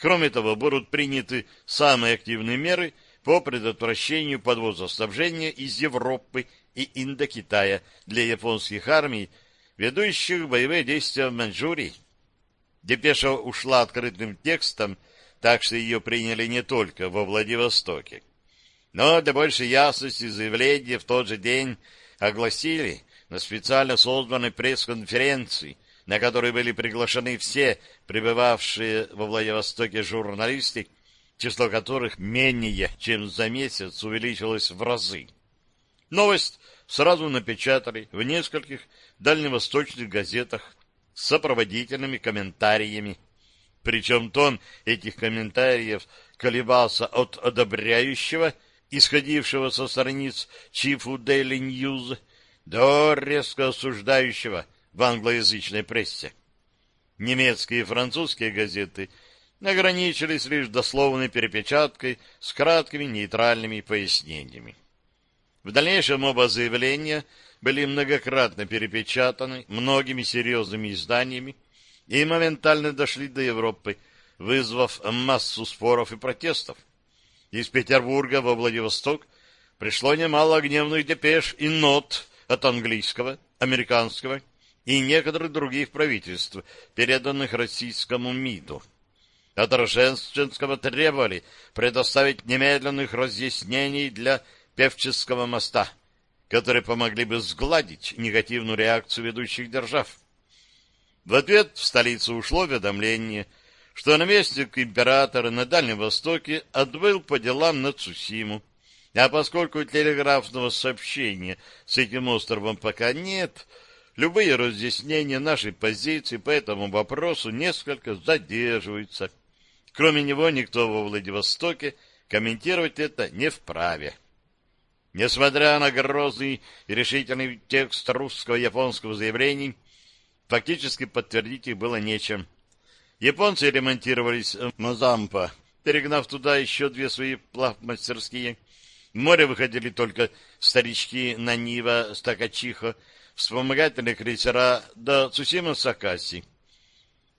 Кроме того, будут приняты самые активные меры по предотвращению подвоза снабжения из Европы и Индокитая для японских армий, ведущих боевые действия в Маньчжурии. Депеша ушла открытым текстом, так что ее приняли не только во Владивостоке. Но для большей ясности заявление в тот же день огласили на специально созданной пресс-конференции, на которой были приглашены все пребывавшие во Владивостоке журналисты, число которых менее чем за месяц увеличилось в разы. Новость сразу напечатали в нескольких дальневосточных газетах с сопроводительными комментариями. Причем тон этих комментариев колебался от одобряющего, исходившего со страниц Чифу Daily News, до резко осуждающего в англоязычной прессе. Немецкие и французские газеты ограничились лишь дословной перепечаткой с краткими нейтральными пояснениями. В дальнейшем оба заявления были многократно перепечатаны многими серьезными изданиями и моментально дошли до Европы, вызвав массу споров и протестов. Из Петербурга во Владивосток пришло немало гневных депеш и нот от английского, американского и некоторых других правительств, переданных российскому МИДу. От Рождественского требовали предоставить немедленных разъяснений для Певческого моста, которые помогли бы сгладить негативную реакцию ведущих держав. В ответ в столицу ушло уведомление, что наместник императора на Дальнем Востоке отбыл по делам на Цусиму, а поскольку телеграфного сообщения с этим островом пока нет, любые разъяснения нашей позиции по этому вопросу несколько задерживаются. Кроме него никто во Владивостоке комментировать это не вправе. Несмотря на грозный и решительный текст русско-японского заявлений, фактически подтвердить их было нечем. Японцы ремонтировались Мозампа, перегнав туда еще две свои плавмастерские. В море выходили только старички Нанива, Стакачиха, вспомогательные крейсера до Цусима-Сакаси.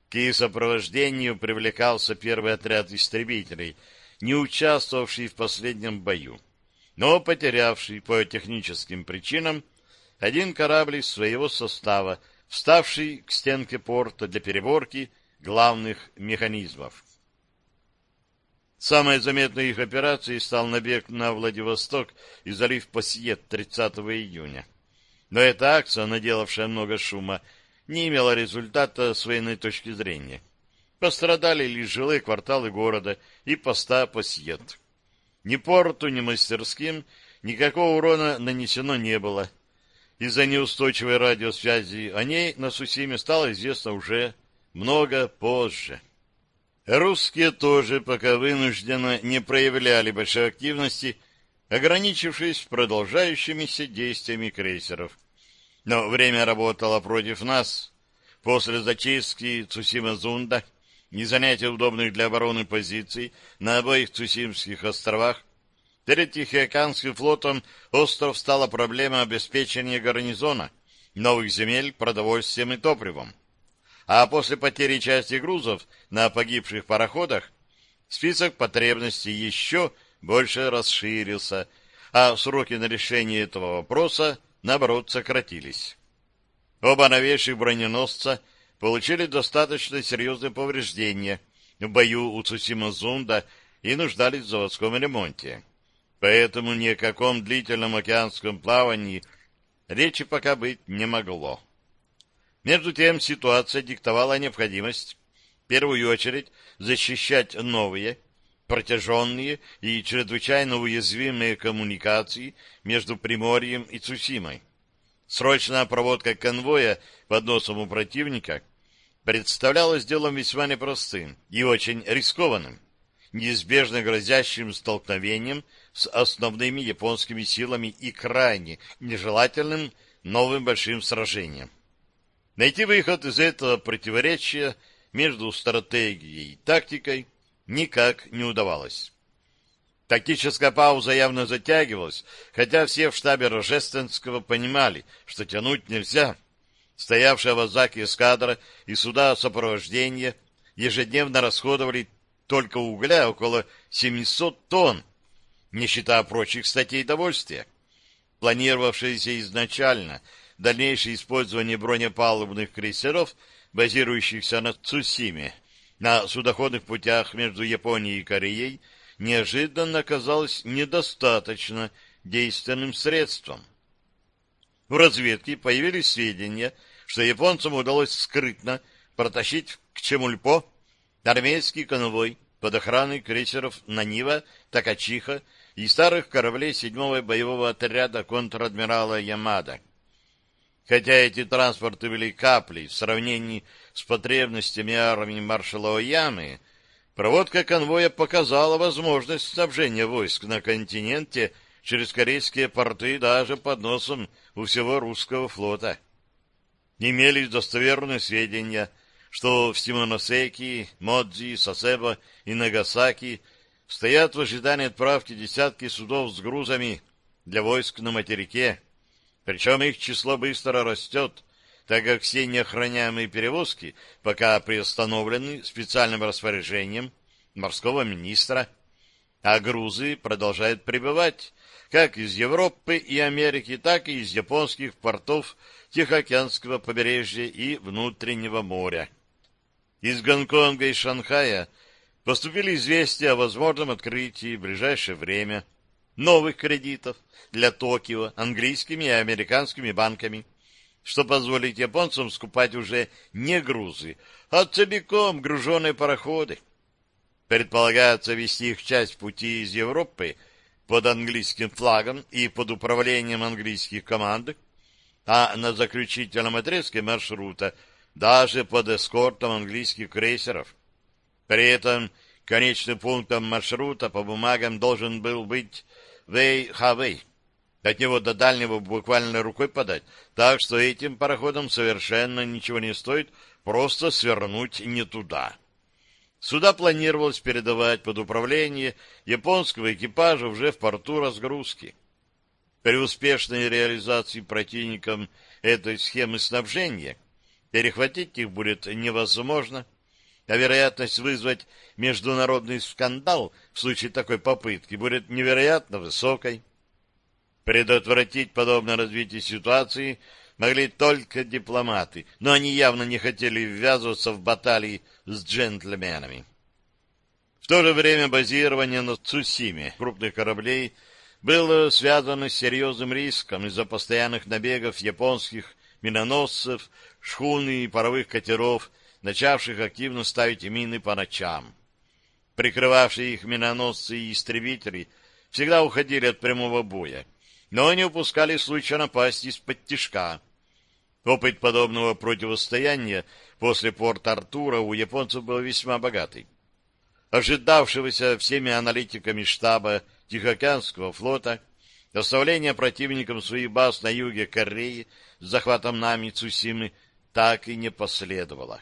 К их сопровождению привлекался первый отряд истребителей, не участвовавший в последнем бою но потерявший по техническим причинам один корабль из своего состава, вставший к стенке порта для переборки главных механизмов. Самой заметной их операцией стал набег на Владивосток и залив Пассиет 30 июня. Но эта акция, наделавшая много шума, не имела результата с военной точки зрения. Пострадали лишь жилые кварталы города и поста Пассиет. Ни порту, ни мастерским никакого урона нанесено не было. Из-за неустойчивой радиосвязи о ней на Сусиме стало известно уже много позже. Русские тоже пока вынужденно не проявляли большой активности, ограничившись продолжающимися действиями крейсеров. Но время работало против нас. После зачистки Цусима-Зунда и занятия удобных для обороны позиций на обоих Цусимских островах перед Тихоокеанским флотом остров стала проблема обеспечения гарнизона, новых земель, продовольствием и топливом. А после потери части грузов на погибших пароходах список потребностей еще больше расширился, а сроки на решение этого вопроса, наоборот, сократились. Оба новейших броненосца получили достаточно серьезные повреждения в бою у Цусима-Зунда и нуждались в заводском ремонте. Поэтому ни о каком длительном океанском плавании речи пока быть не могло. Между тем ситуация диктовала необходимость в первую очередь защищать новые, протяженные и чрезвычайно уязвимые коммуникации между Приморьем и Цусимой. Срочная проводка конвоя под носом у противника представлялась делом весьма непростым и очень рискованным, неизбежно грозящим столкновением с основными японскими силами и крайне нежелательным новым большим сражением. Найти выход из этого противоречия между стратегией и тактикой никак не удавалось. Тактическая пауза явно затягивалась, хотя все в штабе Рожественского понимали, что тянуть нельзя. Стоявшая в Азаке эскадра и суда сопровождения ежедневно расходовали только угля около 700 тонн, не считая прочих статей довольствия. Планировавшееся изначально дальнейшее использование бронепалубных крейсеров, базирующихся на Цусиме, на судоходных путях между Японией и Кореей, неожиданно оказалось недостаточно действенным средством. В разведке появились сведения, что японцам удалось скрытно протащить к Чемульпо армейский конвой под охраной крейсеров «Нанива», «Такачиха» и старых кораблей седьмого боевого отряда контр-адмирала Ямада. Хотя эти транспорты были каплей в сравнении с потребностями армии маршала Оямы, проводка конвоя показала возможность снабжения войск на континенте через корейские порты даже под носом у всего русского флота. Имелись достоверные сведения, что в Симоносеки, Модзи, Сасебо и Нагасаки стоят в ожидании отправки десятки судов с грузами для войск на материке, причем их число быстро растет, так как все неохраняемые перевозки пока приостановлены специальным распоряжением морского министра, а грузы продолжают прибывать как из Европы и Америки, так и из японских портов Тихоокеанского побережья и внутреннего моря. Из Гонконга и Шанхая поступили известия о возможном открытии в ближайшее время новых кредитов для Токио английскими и американскими банками – что позволит японцам скупать уже не грузы, а целиком груженные пароходы. Предполагается вести их часть пути из Европы под английским флагом и под управлением английских команд, а на заключительном отрезке маршрута даже под эскортом английских крейсеров. При этом конечным пунктом маршрута по бумагам должен был быть Вэй-Хавэй, от него до дальнего буквально рукой подать, так что этим пароходам совершенно ничего не стоит просто свернуть не туда. Сюда планировалось передавать под управление японского экипажа уже в порту разгрузки. При успешной реализации противником этой схемы снабжения перехватить их будет невозможно, а вероятность вызвать международный скандал в случае такой попытки будет невероятно высокой. Предотвратить подобное развитие ситуации могли только дипломаты, но они явно не хотели ввязываться в баталии с джентльменами. В то же время базирование на Цусиме крупных кораблей было связано с серьезным риском из-за постоянных набегов японских миноносцев, шхун и паровых катеров, начавших активно ставить мины по ночам. Прикрывавшие их миноносцы и истребители всегда уходили от прямого боя, но не упускали случая напасть из-под тишка. Опыт подобного противостояния после Порт-Артура у японцев был весьма богатый. Ожидавшегося всеми аналитиками штаба Тихоокеанского флота оставление противникам своих баз на юге Кореи с захватом нами Цусимы так и не последовало.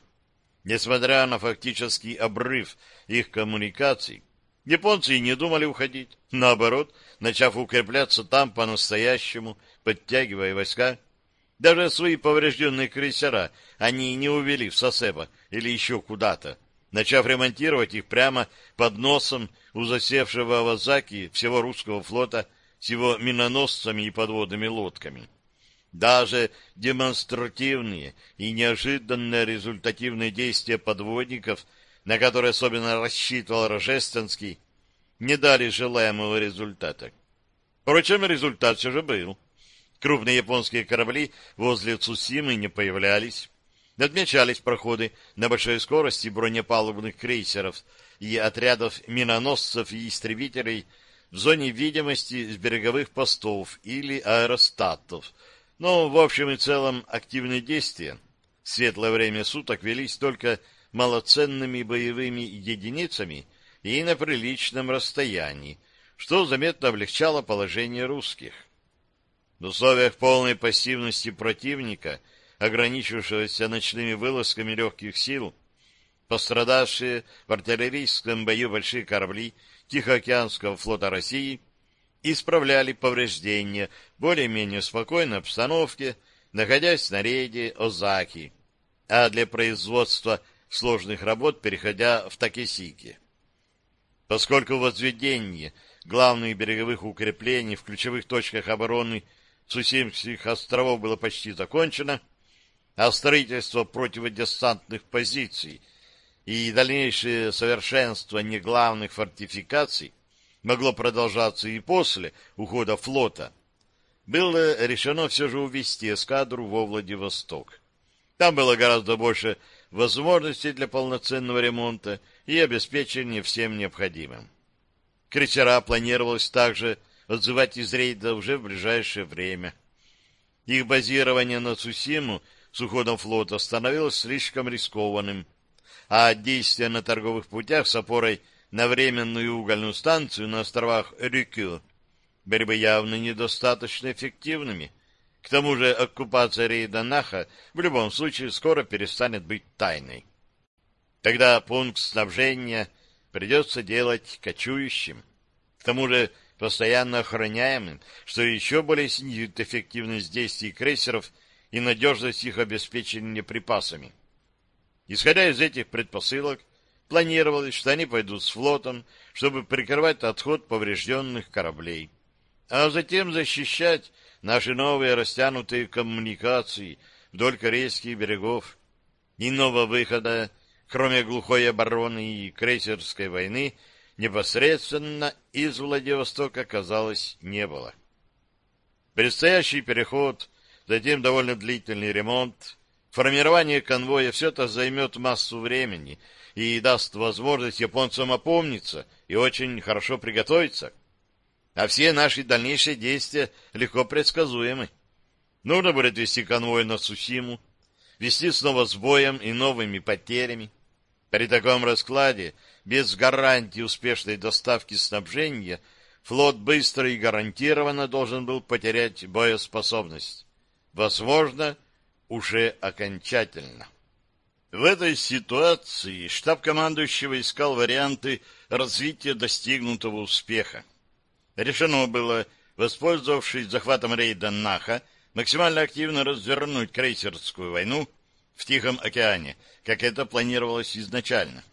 Несмотря на фактический обрыв их коммуникаций, японцы не думали уходить. Наоборот, начав укрепляться там по-настоящему, подтягивая войска, даже свои поврежденные крейсера они не увели в Сосебо или еще куда-то, начав ремонтировать их прямо под носом у засевшего в Азаки всего русского флота с его миноносцами и подводными лодками. Даже демонстративные и неожиданно результативные действия подводников, на которые особенно рассчитывал Рожественский, не дали желаемого результата. Впрочем, результат все же был. Крупные японские корабли возле Цусимы не появлялись. Отмечались проходы на большой скорости бронепалубных крейсеров и отрядов миноносцев и истребителей в зоне видимости с береговых постов или аэростатов. Но, в общем и целом, активные действия в светлое время суток велись только малоценными боевыми единицами и на приличном расстоянии, что заметно облегчало положение русских. В условиях полной пассивности противника, ограничившегося ночными вылазками легких сил, пострадавшие в артиллерийском бою большие корабли Тихоокеанского флота России исправляли повреждения более-менее спокойной обстановке, находясь на рейде Озаки, а для производства сложных работ переходя в Такесики. Поскольку возведение главных береговых укреплений в ключевых точках обороны Цусимских островов было почти закончено, а строительство противодесантных позиций и дальнейшее совершенствование главных фортификаций могло продолжаться и после ухода флота, было решено все же увести эскадру во Владивосток. Там было гораздо больше возможностей для полноценного ремонта и обеспечения всем необходимым. Крейсера планировалось также отзывать из рейда уже в ближайшее время. Их базирование на Цусиму с уходом флота становилось слишком рискованным, а действия на торговых путях с опорой на временную угольную станцию на островах Рюкю были бы явно недостаточно эффективными. К тому же оккупация рейда Наха в любом случае скоро перестанет быть тайной. Тогда пункт снабжения придется делать кочующим. К тому же постоянно охраняемым, что еще более снизит эффективность действий крейсеров и надежность их обеспечения припасами. Исходя из этих предпосылок, планировалось, что они пойдут с флотом, чтобы прикрывать отход поврежденных кораблей, а затем защищать наши новые растянутые коммуникации вдоль корейских берегов. Иного выхода, кроме глухой обороны и крейсерской войны, непосредственно из Владивостока, казалось, не было. Предстоящий переход, затем довольно длительный ремонт, формирование конвоя — все это займет массу времени и даст возможность японцам опомниться и очень хорошо приготовиться. А все наши дальнейшие действия легко предсказуемы. Нужно будет вести конвой на Сусиму, вести снова с боем и новыми потерями. При таком раскладе без гарантии успешной доставки снабжения флот быстро и гарантированно должен был потерять боеспособность. Возможно, уже окончательно. В этой ситуации штаб командующего искал варианты развития достигнутого успеха. Решено было, воспользовавшись захватом рейда Наха, максимально активно развернуть крейсерскую войну в Тихом океане, как это планировалось изначально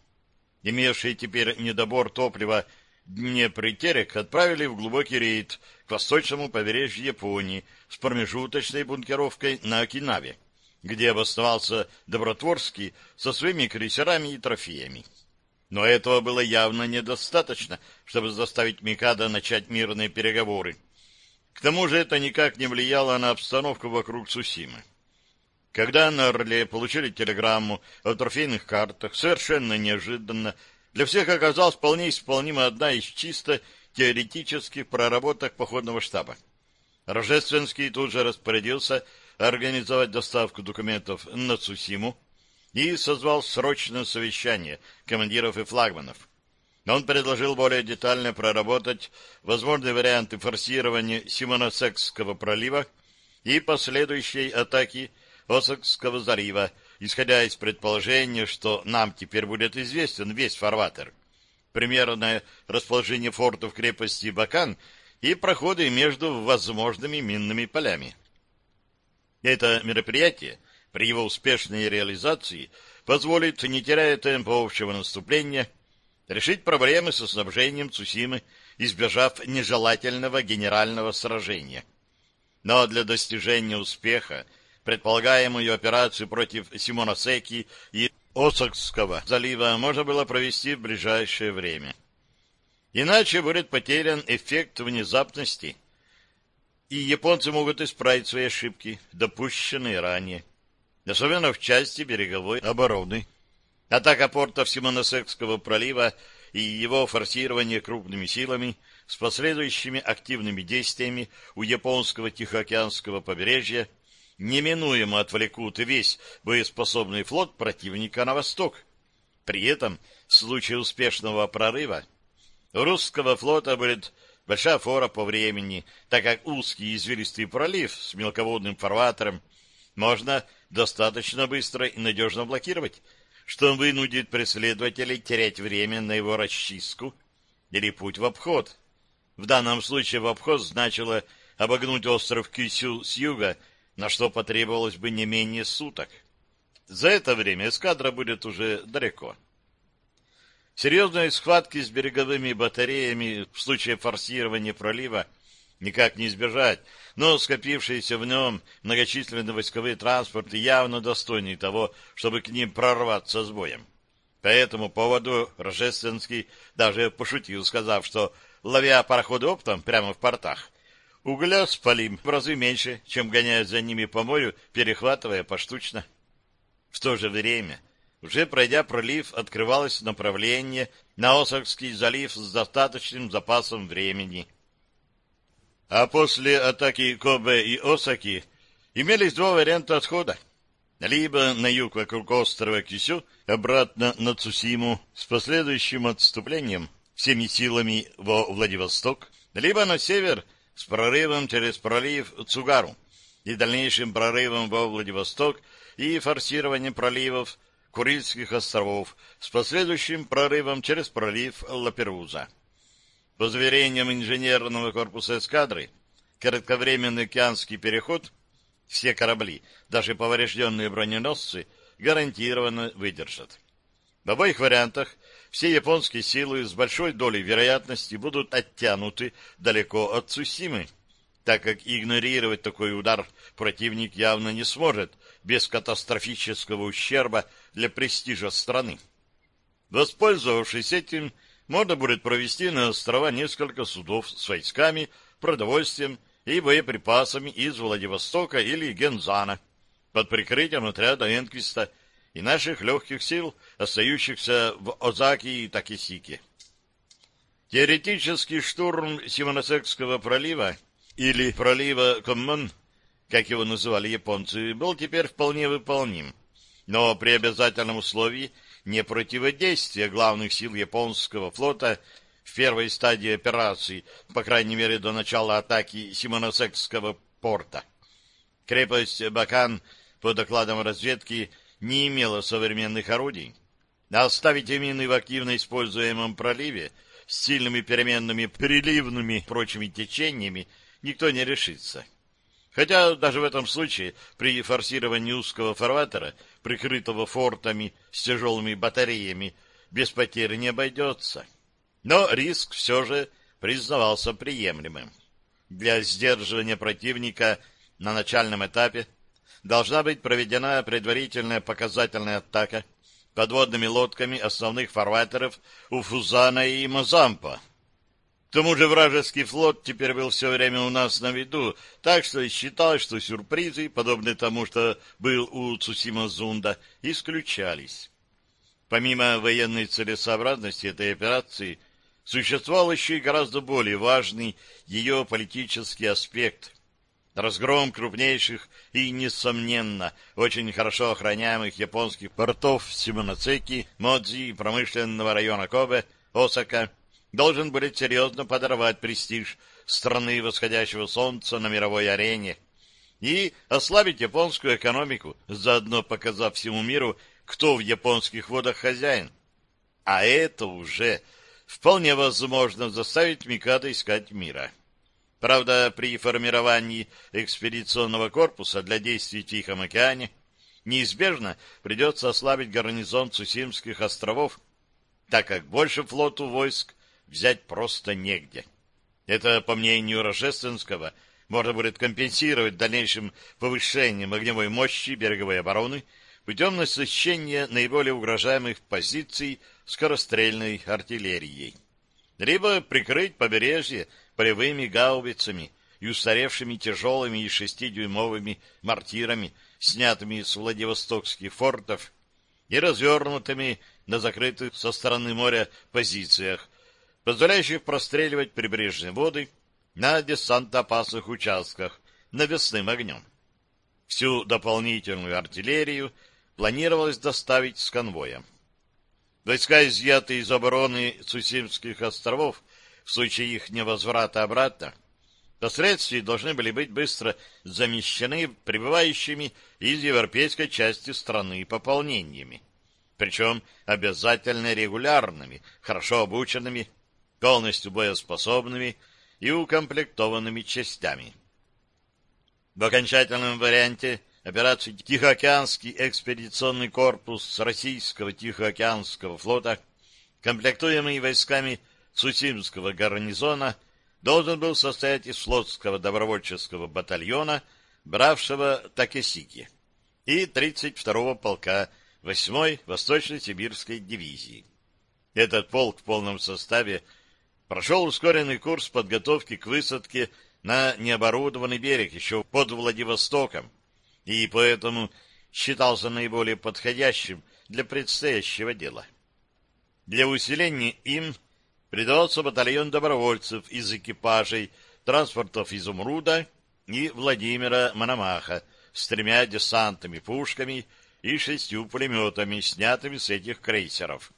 имевшие теперь недобор топлива Днепр и Терек, отправили в глубокий рейд к восточному побережью Японии с промежуточной бункеровкой на Окинаве, где обосновался Добротворский со своими крейсерами и трофеями. Но этого было явно недостаточно, чтобы заставить Микада начать мирные переговоры. К тому же это никак не влияло на обстановку вокруг Сусимы. Когда на Орле получили телеграмму о трофейных картах, совершенно неожиданно для всех оказалась вполне исполнима одна из чисто теоретических проработок походного штаба. Рожественский тут же распорядился организовать доставку документов на Цусиму, и созвал срочное совещание командиров и флагманов. Он предложил более детально проработать возможные варианты форсирования Симоносекского пролива и последующей атаки Осокского залива, исходя из предположения, что нам теперь будет известен весь фарватер, примерное расположение фортов крепости Бакан и проходы между возможными минными полями. Это мероприятие при его успешной реализации позволит, не теряя темпа общего наступления, решить проблемы со снабжением Цусимы, избежав нежелательного генерального сражения. Но для достижения успеха предполагаемую операцию против Симоносеки и Осокского залива можно было провести в ближайшее время. Иначе будет потерян эффект внезапности, и японцы могут исправить свои ошибки, допущенные ранее, особенно в части береговой обороны. Атака портов Симоносекского пролива и его форсирование крупными силами с последующими активными действиями у японского Тихоокеанского побережья неминуемо отвлекут весь боеспособный флот противника на восток. При этом, в случае успешного прорыва, русского флота будет большая фора по времени, так как узкий извилистый пролив с мелководным фарватером можно достаточно быстро и надежно блокировать, что вынудит преследователей терять время на его расчистку или путь в обход. В данном случае в обход значило обогнуть остров Кисю с юга, на что потребовалось бы не менее суток. За это время эскадра будет уже далеко. Серьезной схватки с береговыми батареями в случае форсирования пролива никак не избежать, но скопившиеся в нем многочисленные войсковые транспорты явно достойны того, чтобы к ним прорваться с боем. По этому поводу Рожественский даже пошутил, сказав, что, ловя пароходы оптом прямо в портах, угля спалим в разы меньше, чем гоняя за ними по морю, перехватывая поштучно. В то же время, уже пройдя пролив, открывалось направление на Осокский залив с достаточным запасом времени — а после атаки Кобе и Осаки имелись два варианта отхода. Либо на юг вокруг острова Кисю, обратно на Цусиму с последующим отступлением всеми силами во Владивосток, либо на север с прорывом через пролив Цугару и дальнейшим прорывом во Владивосток и форсированием проливов Курильских островов с последующим прорывом через пролив Лаперуза. По заверениям инженерного корпуса эскадры, кратковременный океанский переход все корабли, даже поврежденные броненосцы, гарантированно выдержат. В обоих вариантах все японские силы с большой долей вероятности будут оттянуты далеко от Цусимы, так как игнорировать такой удар противник явно не сможет без катастрофического ущерба для престижа страны. Воспользовавшись этим, можно будет провести на острова несколько судов с войсками, продовольствием и боеприпасами из Владивостока или Гензана под прикрытием отряда Энквиста и наших легких сил, остающихся в Озаки и Такисике. Теоретический штурм Симоносекского пролива или пролива Коммон, как его называли японцы, был теперь вполне выполним, но при обязательном условии не противодействие главных сил японского флота в первой стадии операции, по крайней мере до начала атаки Симоносекского порта. Крепость Бакан, по докладам разведки, не имела современных орудий. Оставить мины в активно используемом проливе с сильными переменными приливными прочими течениями никто не решится. Хотя даже в этом случае при форсировании узкого фарватера, прикрытого фортами с тяжелыми батареями, без потери не обойдется. Но риск все же признавался приемлемым. Для сдерживания противника на начальном этапе должна быть проведена предварительная показательная атака подводными лодками основных фарватеров у Фузана и Мазампа, к тому же вражеский флот теперь был все время у нас на виду, так что считал, что сюрпризы, подобные тому, что был у Цусима Зунда, исключались. Помимо военной целесообразности этой операции, существовал еще и гораздо более важный ее политический аспект. разгром крупнейших и, несомненно, очень хорошо охраняемых японских портов Симоносеки, Модзи и промышленного района Кобе, Осака, должен будет серьезно подорвать престиж страны восходящего солнца на мировой арене и ослабить японскую экономику, заодно показав всему миру, кто в японских водах хозяин. А это уже вполне возможно заставить Микадо искать мира. Правда, при формировании экспедиционного корпуса для действий в Тихом океане неизбежно придется ослабить гарнизон Цусимских островов, так как больше флоту войск взять просто негде. Это, по мнению Рожественского, можно будет компенсировать дальнейшим повышением огневой мощи береговой обороны путем насыщения наиболее угрожаемых позиций скорострельной артиллерией. Либо прикрыть побережье полевыми гаубицами и устаревшими тяжелыми и шестидюймовыми мортирами, снятыми с Владивостокских фортов и развернутыми на закрытых со стороны моря позициях, позволяющих простреливать прибрежные воды на десантоопасных участках навесным огнем. Всю дополнительную артиллерию планировалось доставить с конвоем. Войска, изъятые из обороны Сусимских островов, в случае их невозврата обратно, впоследствии должны были быть быстро замещены прибывающими из европейской части страны пополнениями, причем обязательно регулярными, хорошо обученными, полностью боеспособными и укомплектованными частями. В окончательном варианте операции Тихоокеанский экспедиционный корпус Российского Тихоокеанского флота, комплектуемый войсками Сусимского гарнизона должен был состоять из флотского добровольческого батальона, бравшего Такесики, и 32-го полка 8-й Восточно-Сибирской дивизии. Этот полк в полном составе прошел ускоренный курс подготовки к высадке на необорудованный берег еще под Владивостоком, и поэтому считался наиболее подходящим для предстоящего дела. Для усиления им придался батальон добровольцев из экипажей транспортов «Изумруда» и Владимира Мономаха с тремя десантными пушками и шестью пулеметами, снятыми с этих крейсеров.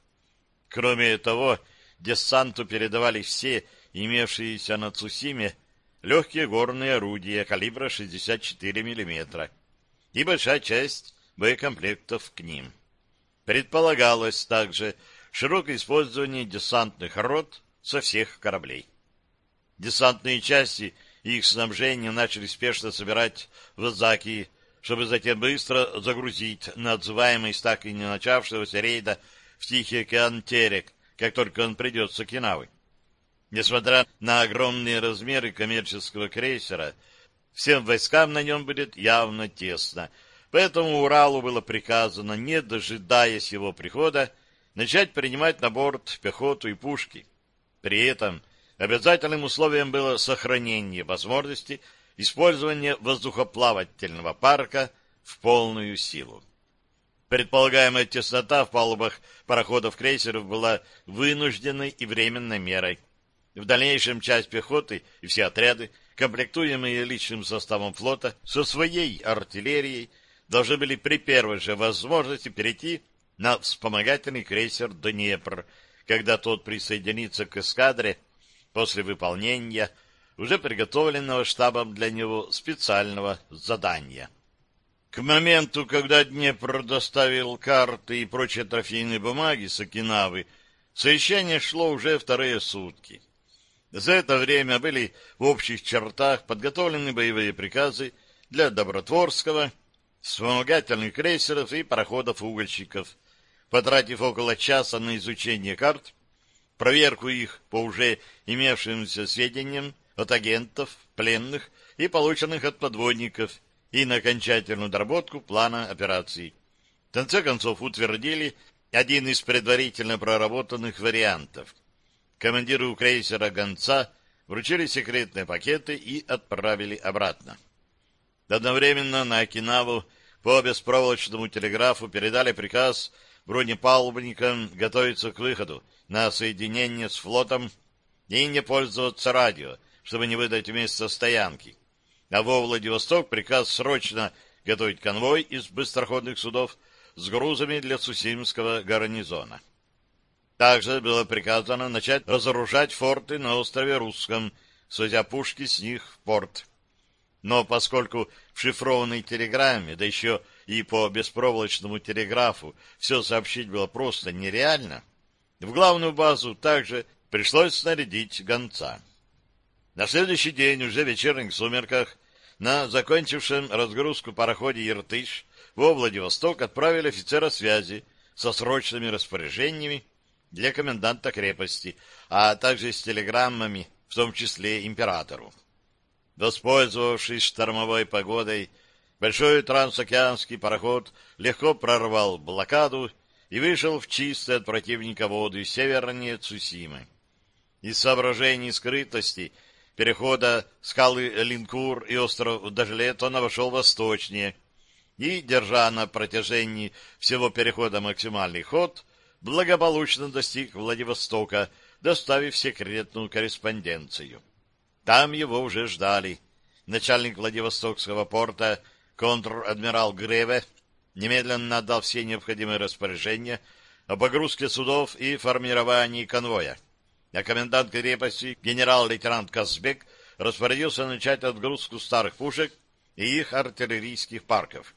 Кроме того, десанту передавали все имевшиеся на Цусиме легкие горные орудия калибра 64 мм и большая часть боекомплектов к ним. Предполагалось также, широкое использование десантных рот со всех кораблей. Десантные части и их снабжение начали спешно собирать в Азаки, чтобы затем быстро загрузить на отзываемый с так и не начавшегося рейда в Тихий океан Терек, как только он придет с Окинавы. Несмотря на огромные размеры коммерческого крейсера, всем войскам на нем будет явно тесно, поэтому Уралу было приказано, не дожидаясь его прихода, начать принимать на борт пехоту и пушки. При этом обязательным условием было сохранение возможности использования воздухоплавательного парка в полную силу. Предполагаемая теснота в палубах пароходов-крейсеров была вынужденной и временной мерой. В дальнейшем часть пехоты и все отряды, комплектуемые личным составом флота, со своей артиллерией должны были при первой же возможности перейти на вспомогательный крейсер «Днепр», когда тот присоединится к эскадре после выполнения уже приготовленного штабом для него специального задания. К моменту, когда Днепр доставил карты и прочие трофейные бумаги с Окинавы, совещание шло уже вторые сутки. За это время были в общих чертах подготовлены боевые приказы для Добротворского, вспомогательных крейсеров и пароходов-угольщиков, потратив около часа на изучение карт, проверку их по уже имевшимся сведениям от агентов, пленных и полученных от подводников, и на окончательную доработку плана операций. В конце концов утвердили один из предварительно проработанных вариантов. Командиру крейсера «Гонца» вручили секретные пакеты и отправили обратно. Одновременно на Окинаву по беспроволочному телеграфу передали приказ бронепалубникам готовиться к выходу на соединение с флотом и не пользоваться радио, чтобы не выдать место стоянки. А во Владивосток приказ срочно готовить конвой из быстроходных судов с грузами для Сусимского гарнизона. Также было приказано начать разоружать форты на острове Русском, свозя пушки с них в порт. Но поскольку в шифрованной телеграмме, да еще и по беспроволочному телеграфу все сообщить было просто нереально, в главную базу также пришлось снарядить гонца. На следующий день, уже в вечерних сумерках, на закончившем разгрузку пароходе «Иртыш» во Владивосток отправили офицера связи со срочными распоряжениями для коменданта крепости, а также с телеграммами, в том числе императору. Воспользовавшись штормовой погодой, большой трансокеанский пароход легко прорвал блокаду и вышел в чистые от противника воды севернее Цусимы. Из соображений скрытости перехода скалы Линкур и остров Дажлет он вошел восточнее и, держа на протяжении всего перехода максимальный ход, благополучно достиг Владивостока, доставив секретную корреспонденцию. Там его уже ждали. Начальник Владивостокского порта, контр-адмирал Греве, немедленно отдал все необходимые распоряжения о погрузке судов и формировании конвоя. А комендант крепости, генерал-лейтенант Казбек, распорядился начать отгрузку старых пушек и их артиллерийских парков.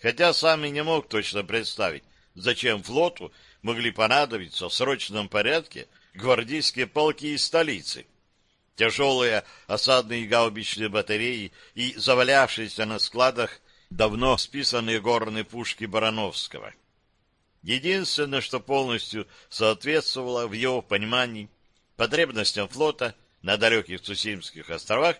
Хотя сам и не мог точно представить, зачем флоту могли понадобиться в срочном порядке гвардейские полки из столицы тяжелые осадные гаубичные батареи и завалявшиеся на складах давно списанные горные пушки Барановского. Единственное, что полностью соответствовало в его понимании потребностям флота на далеких Цусимских островах,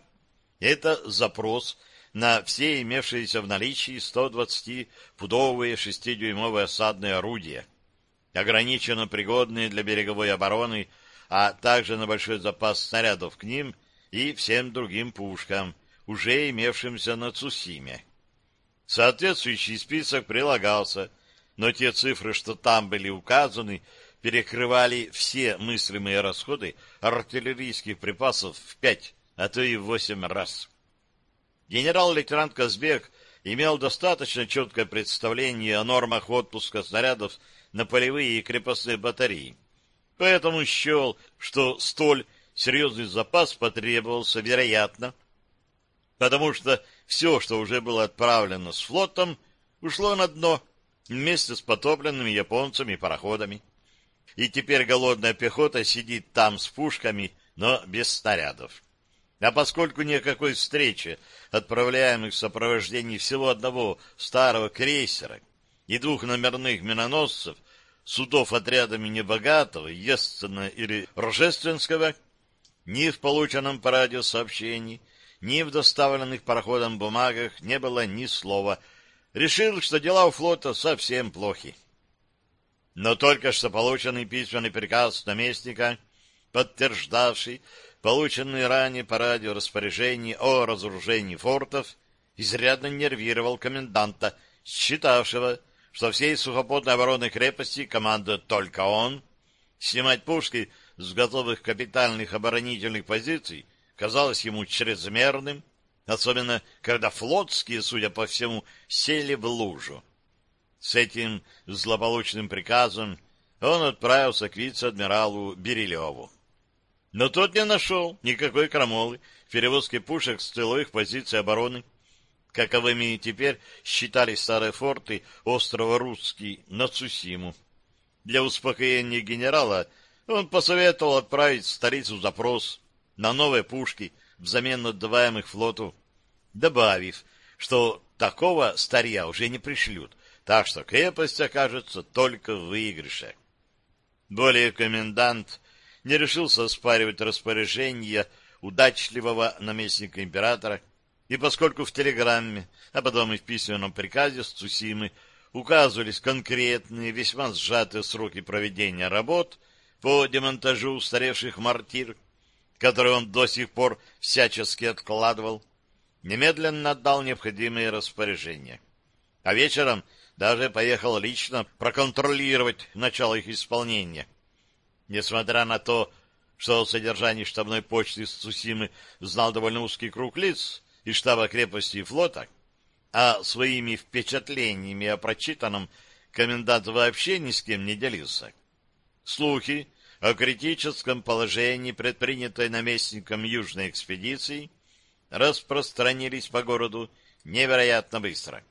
это запрос на все имевшиеся в наличии 120-пудовые шестидюймовые осадные орудия, ограниченно пригодные для береговой обороны а также на большой запас снарядов к ним и всем другим пушкам, уже имевшимся на Цусиме. Соответствующий список прилагался, но те цифры, что там были указаны, перекрывали все мыслимые расходы артиллерийских припасов в пять, а то и в восемь раз. Генерал-лейтенант Казбек имел достаточно четкое представление о нормах отпуска снарядов на полевые и крепостные батареи, Поэтому счел, что столь серьезный запас потребовался, вероятно, потому что все, что уже было отправлено с флотом, ушло на дно вместе с потопленными японцами и пароходами. И теперь голодная пехота сидит там с пушками, но без снарядов. А поскольку ни о какой встрече отправляемых в сопровождении всего одного старого крейсера и двух номерных миноносцев судов отрядами небогатого, Естцена или Рожественского, ни в полученном по радио сообщении, ни в доставленных пароходом бумагах не было ни слова. Решил, что дела у флота совсем плохи. Но только что полученный письменный приказ наместника, подтверждавший полученные ранее по радио распоряжение о разоружении фортов, изрядно нервировал коменданта, считавшего, что всей сухопутной оборонной крепости командует только он, снимать пушки с готовых капитальных оборонительных позиций казалось ему чрезмерным, особенно когда флотские, судя по всему, сели в лужу. С этим злополучным приказом он отправился к вице-адмиралу Берилеву. Но тот не нашел никакой крамолы в перевозке пушек с тыловых позиций обороны, каковыми теперь считались старые форты острова Русский на Цусиму. Для успокоения генерала он посоветовал отправить в столицу запрос на новые пушки взамен отдаваемых флоту, добавив, что такого старья уже не пришлют, так что крепость окажется только в выигрыше. Более комендант не решился оспаривать распоряжение удачливого наместника императора, и поскольку в телеграмме, а потом и в письменном приказе с Цусимы указывались конкретные, весьма сжатые сроки проведения работ по демонтажу устаревших мортир, которые он до сих пор всячески откладывал, немедленно отдал необходимые распоряжения. А вечером даже поехал лично проконтролировать начало их исполнения. Несмотря на то, что о содержании штабной почты с Цусимы знал довольно узкий круг лиц, из штаба крепости и флота, а своими впечатлениями о прочитанном комендант вообще ни с кем не делился. Слухи о критическом положении, предпринятой наместником Южной экспедиции, распространились по городу невероятно быстро.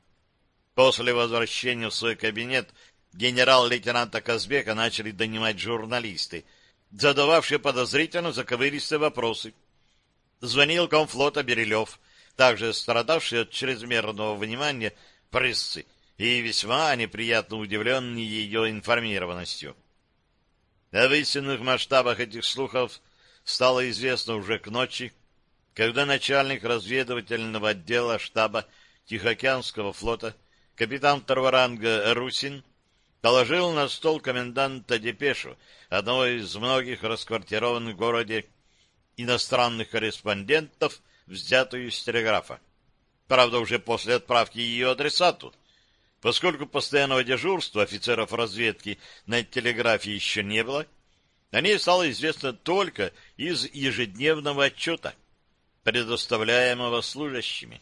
После возвращения в свой кабинет генерал-лейтенанта Казбека начали донимать журналисты, задававшие подозрительно заковыристые вопросы. Звонил комфлота Берилев, также страдавший от чрезмерного внимания прессы и весьма неприятно удивленный ее информированностью. О истинных масштабах этих слухов стало известно уже к ночи, когда начальник разведывательного отдела штаба Тихоокеанского флота капитан второго ранга Русин положил на стол коменданта депешу одного из многих расквартированных в городе иностранных корреспондентов, взятую с телеграфа. Правда, уже после отправки ее адресату, поскольку постоянного дежурства офицеров разведки на телеграфе еще не было, о ней стало известно только из ежедневного отчета, предоставляемого служащими.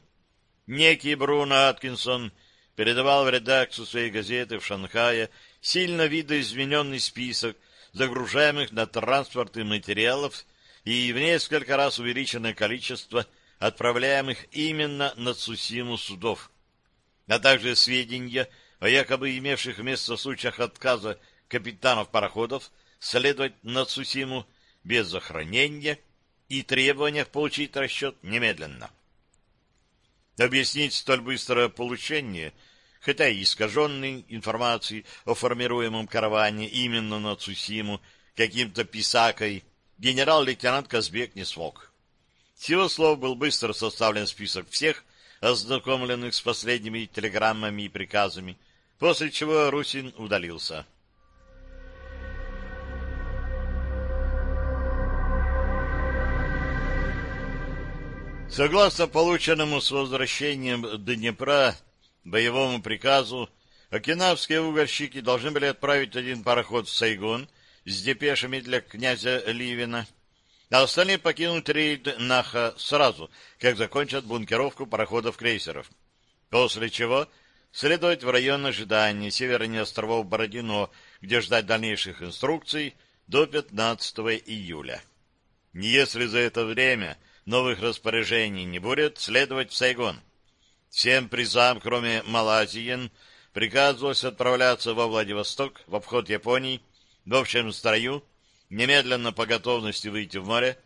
Некий Бруно Аткинсон передавал в редакцию своей газеты в Шанхае сильно видоизмененный список загружаемых на транспорты материалов и в несколько раз увеличенное количество отправляемых именно на Цусиму судов, а также сведения о якобы имевших место случаях отказа капитанов пароходов следовать на Цусиму без охранения и требованиях получить расчет немедленно. Объяснить столь быстрое получение, хотя и искаженной информации о формируемом караване именно на Цусиму каким-то писакой, генерал-лейтенант Казбек не смог. С его слов был быстро составлен список всех, ознакомленных с последними телеграммами и приказами, после чего Русин удалился. Согласно полученному с возвращением Днепра боевому приказу, окинавские угольщики должны были отправить один пароход в Сайгон с депешами для князя Ливина, а остальные покинуть рейд Наха сразу, как закончат бункеровку пароходов-крейсеров. После чего следовать в район ожидания севернее островов Бородино, где ждать дальнейших инструкций до 15 июля. Если за это время новых распоряжений не будет, следовать в Сайгон. Всем призам, кроме Малайзиен, приказывалось отправляться во Владивосток, в обход Японии, в общем строю, немедленно по готовности выйти в море,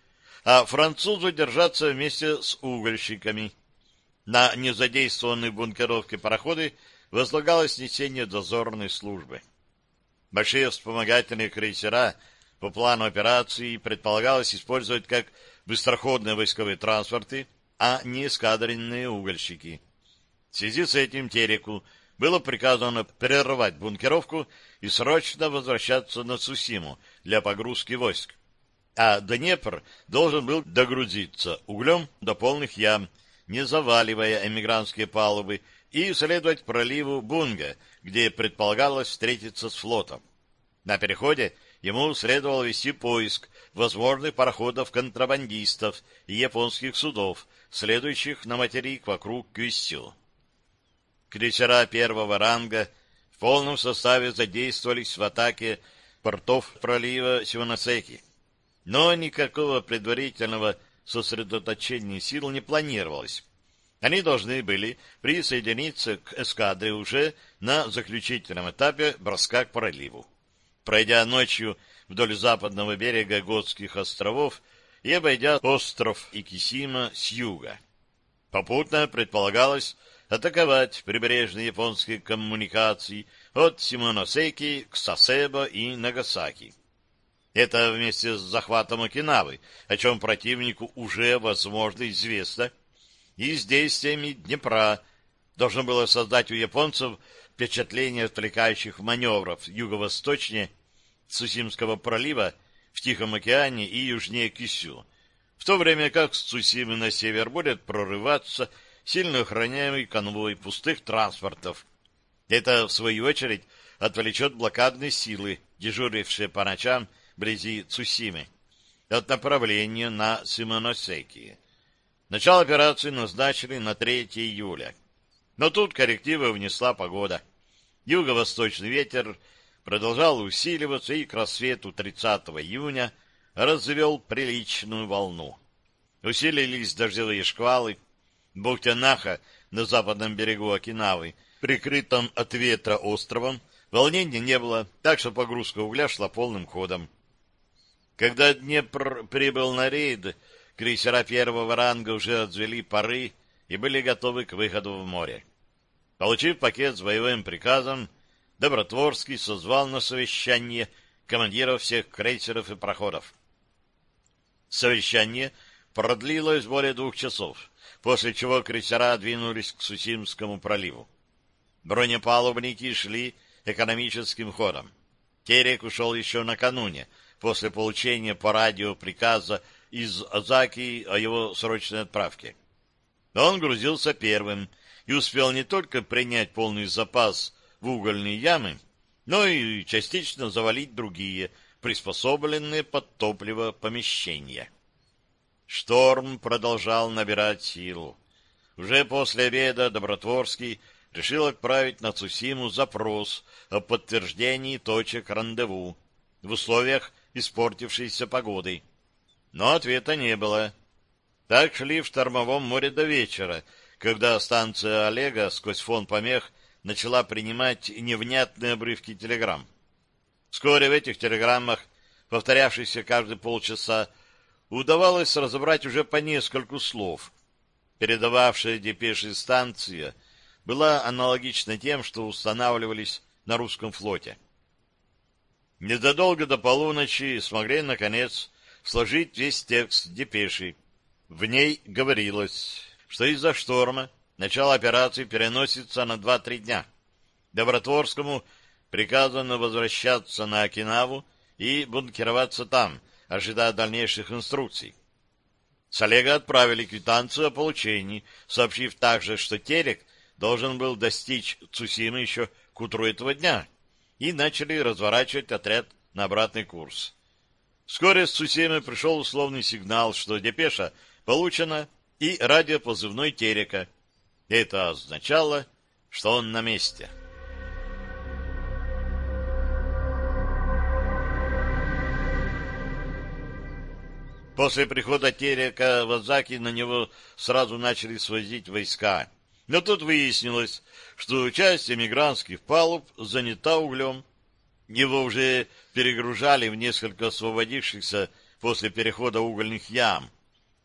а французу держаться вместе с угольщиками. На незадействованные в бункеровке пароходы возлагалось несение дозорной службы. Большие вспомогательные крейсера по плану операции предполагалось использовать как быстроходные войсковые транспорты, а не эскадренные угольщики. В связи с этим Тереку было приказано прервать бункеровку и срочно возвращаться на Цусиму для погрузки войск. А Днепр должен был догрузиться углем до полных ям, не заваливая эмигрантские палубы, и следовать проливу Бунга, где предполагалось встретиться с флотом. На переходе ему следовало вести поиск возможных пароходов-контрабандистов и японских судов, следующих на материк вокруг Кюсю. Крейсера первого ранга в полном составе задействовались в атаке портов пролива Сиванасеки, но никакого предварительного сосредоточения сил не планировалось. Они должны были присоединиться к эскадре уже на заключительном этапе броска к проливу. Пройдя ночью вдоль западного берега Готских островов и обойдя остров Икисима с юга. Попутно предполагалось атаковать прибрежные японские коммуникации от Симоносеки к Сасебо и Нагасаки. Это вместе с захватом Окинавы, о чем противнику уже, возможно, известно, и с действиями Днепра должно было создать у японцев впечатление отвлекающих маневров юго-восточнее Цусимского пролива в Тихом океане и южнее Кисю, в то время как с Цусимы на север будет прорываться сильно охраняемый конвой пустых транспортов. Это, в свою очередь, отвлечет блокадные силы, дежурившие по ночам вблизи Цусимы, от направления на Симоносеки. Начало операции назначили на 3 июля. Но тут коррективы внесла погода. Юго-восточный ветер продолжал усиливаться и к рассвету 30 июня развел приличную волну. Усилились дождевые шквалы. Буктянаха на западном берегу Окинавы, прикрытом от ветра островом, волнения не было, так что погрузка угля шла полным ходом. Когда Днепр прибыл на рейд, крейсера первого ранга уже отзвели пары и были готовы к выходу в море. Получив пакет с боевым приказом, Добротворский созвал на совещание командиров всех крейсеров и проходов. Совещание продлилось более двух часов, после чего крейсера двинулись к Сусимскому проливу. Бронепалубники шли экономическим ходом. Терек ушел еще накануне, после получения по радио приказа из Азаки о его срочной отправке. Он грузился первым и успел не только принять полный запас в угольные ямы, но и частично завалить другие, приспособленные под топливо помещения. Шторм продолжал набирать силу. Уже после обеда Добротворский решил отправить на Цусиму запрос о подтверждении точек рандеву в условиях испортившейся погоды. Но ответа не было. Так шли в штормовом море до вечера, когда станция Олега сквозь фон помех начала принимать невнятные обрывки телеграмм. Вскоре в этих телеграммах, повторявшихся каждые полчаса, удавалось разобрать уже по нескольку слов. Передававшая депеши станция была аналогична тем, что устанавливались на русском флоте. Незадолго до полуночи смогли, наконец, сложить весь текст депеши. В ней говорилось, что из-за шторма начало операции переносится на 2-3 дня. Добротворскому приказано возвращаться на Окинаву и бункероваться там, ожидая дальнейших инструкций. С Олега отправили квитанцию о получении, сообщив также, что Терек должен был достичь Цусимы еще к утру этого дня, и начали разворачивать отряд на обратный курс. Вскоре с Цусимы пришел условный сигнал, что депеша получена, и радиопозывной Терека. Это означало, что он на месте. После прихода Терека в Азаки на него сразу начали свозить войска. Но тут выяснилось, что часть эмигрантских палуб занята углем. Его уже перегружали в несколько освободившихся после перехода угольных ям.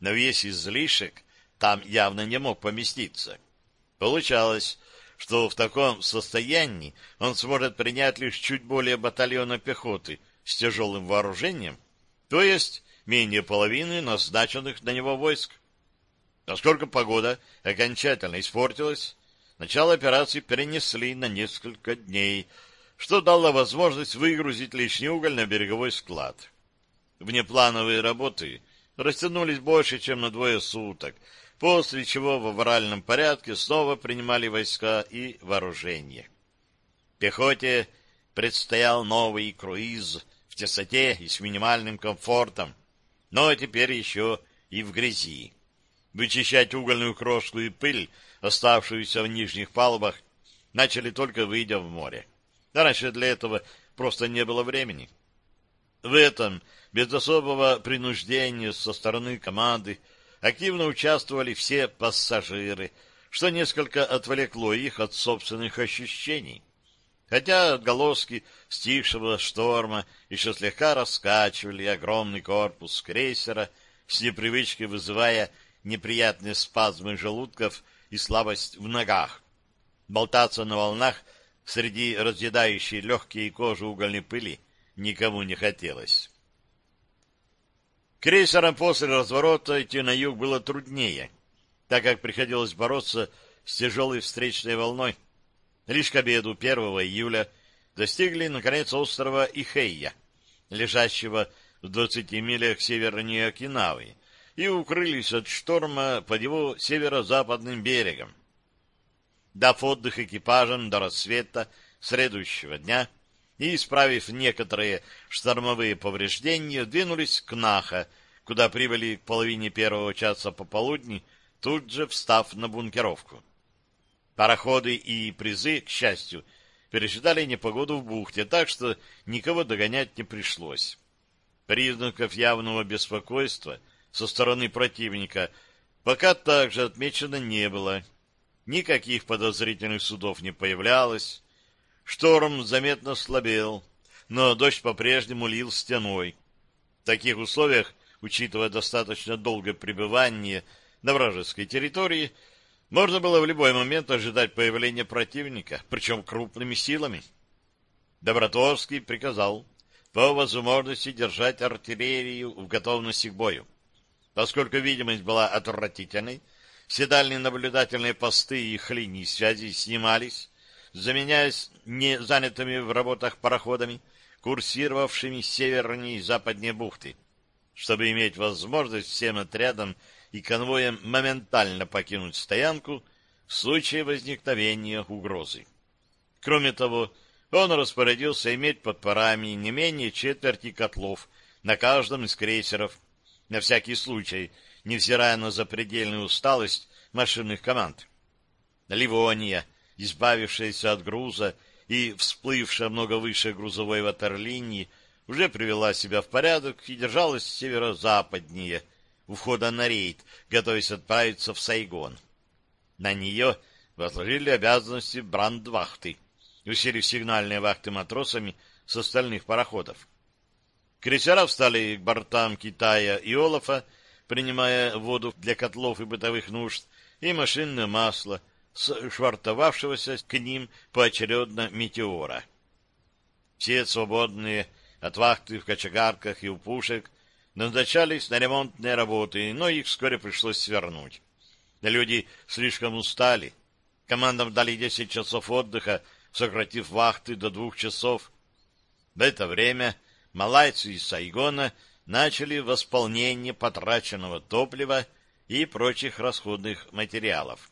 Но весь излишек там явно не мог поместиться. Получалось, что в таком состоянии он сможет принять лишь чуть более батальона пехоты с тяжелым вооружением, то есть менее половины назначенных на него войск. Поскольку погода окончательно испортилась, начало операции перенесли на несколько дней, что дало возможность выгрузить лишний уголь на береговой склад. Внеплановые работы растянулись больше, чем на двое суток, после чего в авральном порядке снова принимали войска и вооружение. Пехоте предстоял новый круиз в тесоте и с минимальным комфортом, но теперь еще и в грязи. Вычищать угольную крошку и пыль, оставшуюся в нижних палубах, начали только выйдя в море. раньше для этого просто не было времени. В этом, без особого принуждения со стороны команды, активно участвовали все пассажиры, что несколько отвлекло их от собственных ощущений хотя отголоски стихшего шторма еще слегка раскачивали огромный корпус крейсера, с непривычки вызывая неприятные спазмы желудков и слабость в ногах. Болтаться на волнах среди разъедающей легкие кожи угольной пыли никому не хотелось. Крейсерам после разворота идти на юг было труднее, так как приходилось бороться с тяжелой встречной волной, Лишь к обеду 1 июля достигли, наконец, острова Ихейя, лежащего в 20 милях севернее Окинавы, и укрылись от шторма под его северо-западным берегом. Дав отдых экипажам до рассвета следующего дня и исправив некоторые штормовые повреждения, двинулись к Наха, куда прибыли к половине первого часа пополудни тут же встав на бункеровку. Пароходы и призы, к счастью, пересчитали непогоду в бухте, так что никого догонять не пришлось. Признаков явного беспокойства со стороны противника пока также отмечено не было. Никаких подозрительных судов не появлялось. Шторм заметно слабел, но дождь по-прежнему лил стеной. В таких условиях, учитывая достаточно долгое пребывание на вражеской территории, можно было в любой момент ожидать появления противника, причем крупными силами. Добротовский приказал по возможности держать артиллерию в готовности к бою. Поскольку видимость была отвратительной, все дальние наблюдательные посты и их линии связи снимались, заменяясь не занятыми в работах пароходами, курсировавшими севернее и западнее бухты, чтобы иметь возможность всем отрядам и конвоем моментально покинуть стоянку в случае возникновения угрозы. Кроме того, он распорядился иметь под парами не менее четверти котлов на каждом из крейсеров, на всякий случай, невзирая на запредельную усталость машинных команд. Ливония, избавившаяся от груза и всплывшая много выше грузовой ватерлинии, уже привела себя в порядок и держалась северо-западнее, у входа на рейд, готовясь отправиться в Сайгон. На нее возложили обязанности брандвахты, усилив сигнальные вахты матросами с остальных пароходов. Крейсера встали к бортам Китая и Олафа, принимая воду для котлов и бытовых нужд, и машинное масло с швартовавшегося к ним поочередно метеора. Все свободные от вахты в кочегарках и у пушек назначались на ремонтные работы, но их вскоре пришлось свернуть. Люди слишком устали. Командам дали 10 часов отдыха, сократив вахты до двух часов. В это время малайцы из Сайгона начали восполнение потраченного топлива и прочих расходных материалов.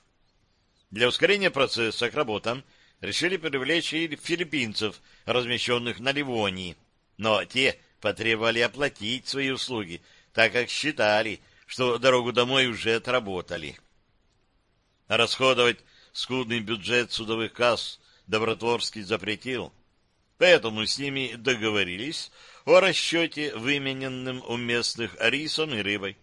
Для ускорения процесса к работам решили привлечь и филиппинцев, размещенных на Ливонии, но те потребовали оплатить свои услуги, так как считали, что дорогу домой уже отработали. Расходовать скудный бюджет судовых касс Добротворский запретил, поэтому с ними договорились о расчете, вымененным у местных рисом и рыбой.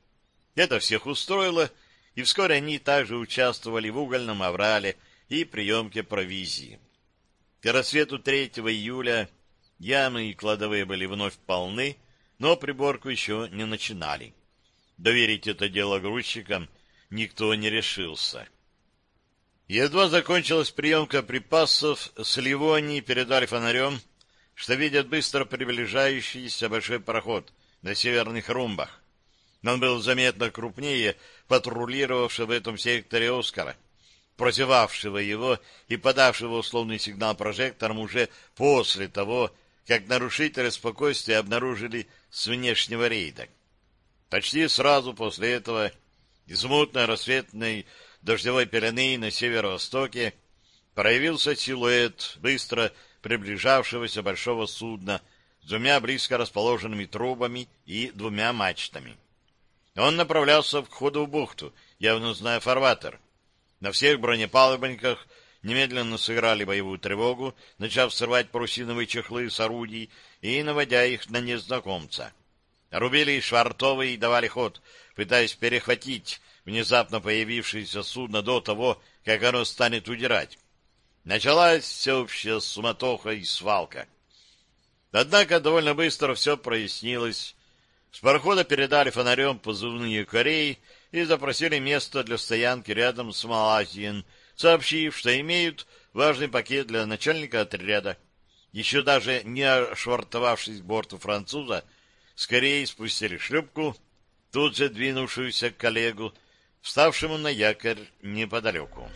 Это всех устроило, и вскоре они также участвовали в угольном аврале и приемке провизии. К рассвету 3 июля ямы и кладовые были вновь полны, но приборку еще не начинали. Доверить это дело грузчикам никто не решился. Едва закончилась приемка припасов, с Ливонии передали фонарем что видят быстро приближающийся большой пароход на северных румбах. Он был заметно крупнее патрулировавшего в этом секторе Оскара, прозевавшего его и подавшего условный сигнал прожектором уже после того, как нарушители спокойствия обнаружили с внешнего рейда. Почти сразу после этого из мутной рассветной дождевой пелены на северо-востоке проявился силуэт быстро приближавшегося большого судна с двумя близко расположенными трубами и двумя мачтами. Он направлялся в входу в бухту, явно зная фарватер. На всех бронепалубниках немедленно сыграли боевую тревогу, начав срывать парусиновые чехлы с орудий и наводя их на незнакомца. Рубили швартовые и давали ход, пытаясь перехватить внезапно появившееся судно до того, как оно станет удирать. Началась всеобщая суматоха и свалка. Однако довольно быстро все прояснилось. С парохода передали фонарем позывные Кореи и запросили место для стоянки рядом с Малайзией, сообщив, что имеют важный пакет для начальника отряда. Еще даже не ошвартовавшись к борту француза, скорее спустили шлюпку, тут же двинувшуюся к коллегу, вставшему на якорь неподалеку.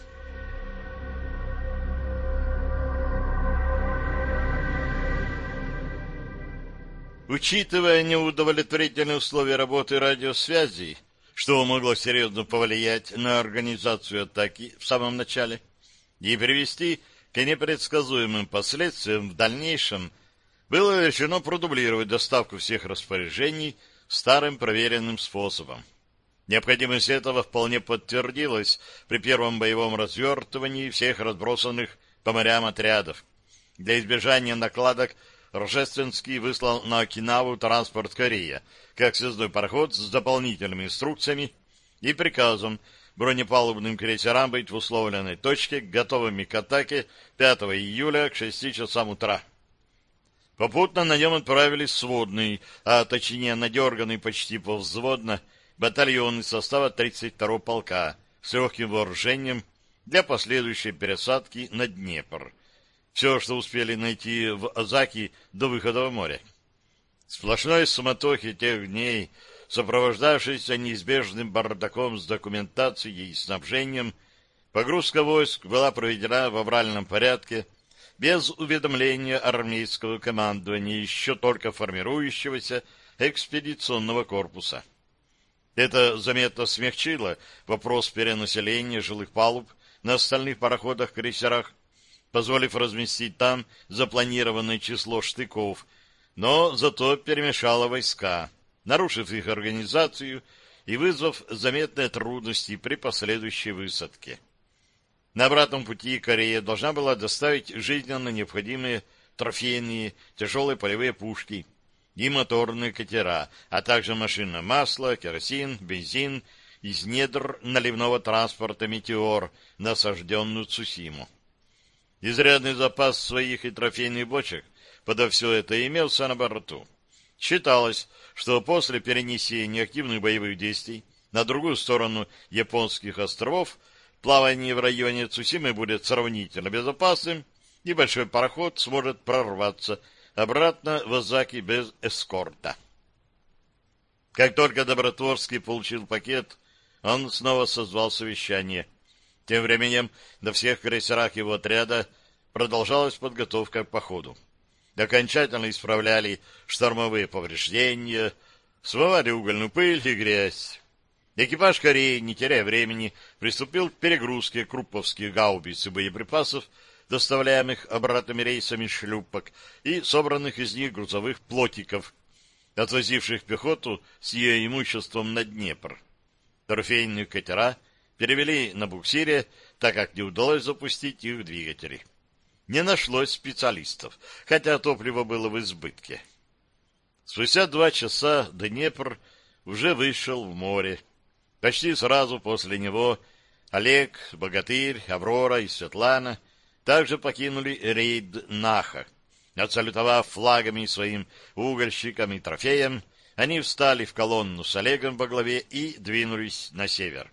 Учитывая неудовлетворительные условия работы радиосвязи, что могло серьезно повлиять на организацию атаки в самом начале и привести к непредсказуемым последствиям в дальнейшем, было решено продублировать доставку всех распоряжений старым проверенным способом. Необходимость этого вполне подтвердилась при первом боевом развертывании всех разбросанных по морям отрядов. Для избежания накладок Рожественский выслал на Окинаву транспорт Корея, как связной пароход с дополнительными инструкциями и приказом бронепалубным крейсерам быть в условленной точке, готовыми к атаке 5 июля к 6 часам утра. Попутно на нем отправились сводный, а точнее надерганный почти повзводно, батальон из состава 32-го полка с легким вооружением для последующей пересадки на Днепр — все, что успели найти в Азаки до выхода в море. Сплошной суматохи тех дней, сопровождавшейся неизбежным бардаком с документацией и снабжением, погрузка войск была проведена в авральном порядке, без уведомления армейского командования, еще только формирующегося экспедиционного корпуса. Это заметно смягчило вопрос перенаселения жилых палуб на остальных пароходах-крейсерах, позволив разместить там запланированное число штыков, но зато перемешала войска, нарушив их организацию и вызвав заметные трудности при последующей высадке. На обратном пути Корея должна была доставить жизненно необходимые трофейные тяжелые полевые пушки и моторные катера, а также машинное масло, керосин, бензин из недр наливного транспорта «Метеор» на осажденную Цусиму. Изрядный запас своих и трофейных бочек подо все это имелся на борту. Считалось, что после перенесения активных боевых действий на другую сторону японских островов плавание в районе Цусимы будет сравнительно безопасным, и большой пароход сможет прорваться обратно в Азаки без эскорта. Как только Добротворский получил пакет, он снова созвал совещание. Тем временем на всех крейсерах его отряда продолжалась подготовка к походу. Окончательно исправляли штормовые повреждения, смывали угольную пыль и грязь. Экипаж Кореи, не теряя времени, приступил к перегрузке крупповских гаубиц и боеприпасов, доставляемых обратными рейсами шлюпок и собранных из них грузовых плотиков, отвозивших пехоту с ее имуществом на Днепр. Торфейные катера — перевели на буксире, так как не удалось запустить их двигатели. Не нашлось специалистов, хотя топливо было в избытке. Спустя два часа Днепр уже вышел в море. Почти сразу после него Олег, Богатырь, Аврора и Светлана также покинули рейд Наха. Отсалютовав флагами своим угольщикам и трофеям, они встали в колонну с Олегом во главе и двинулись на север.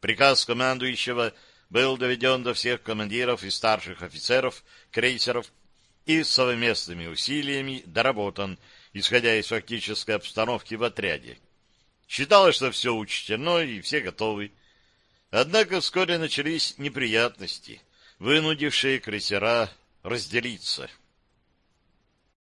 Приказ командующего был доведен до всех командиров и старших офицеров крейсеров и совместными усилиями доработан, исходя из фактической обстановки в отряде. Считалось, что все учтено и все готовы. Однако вскоре начались неприятности, вынудившие крейсера разделиться —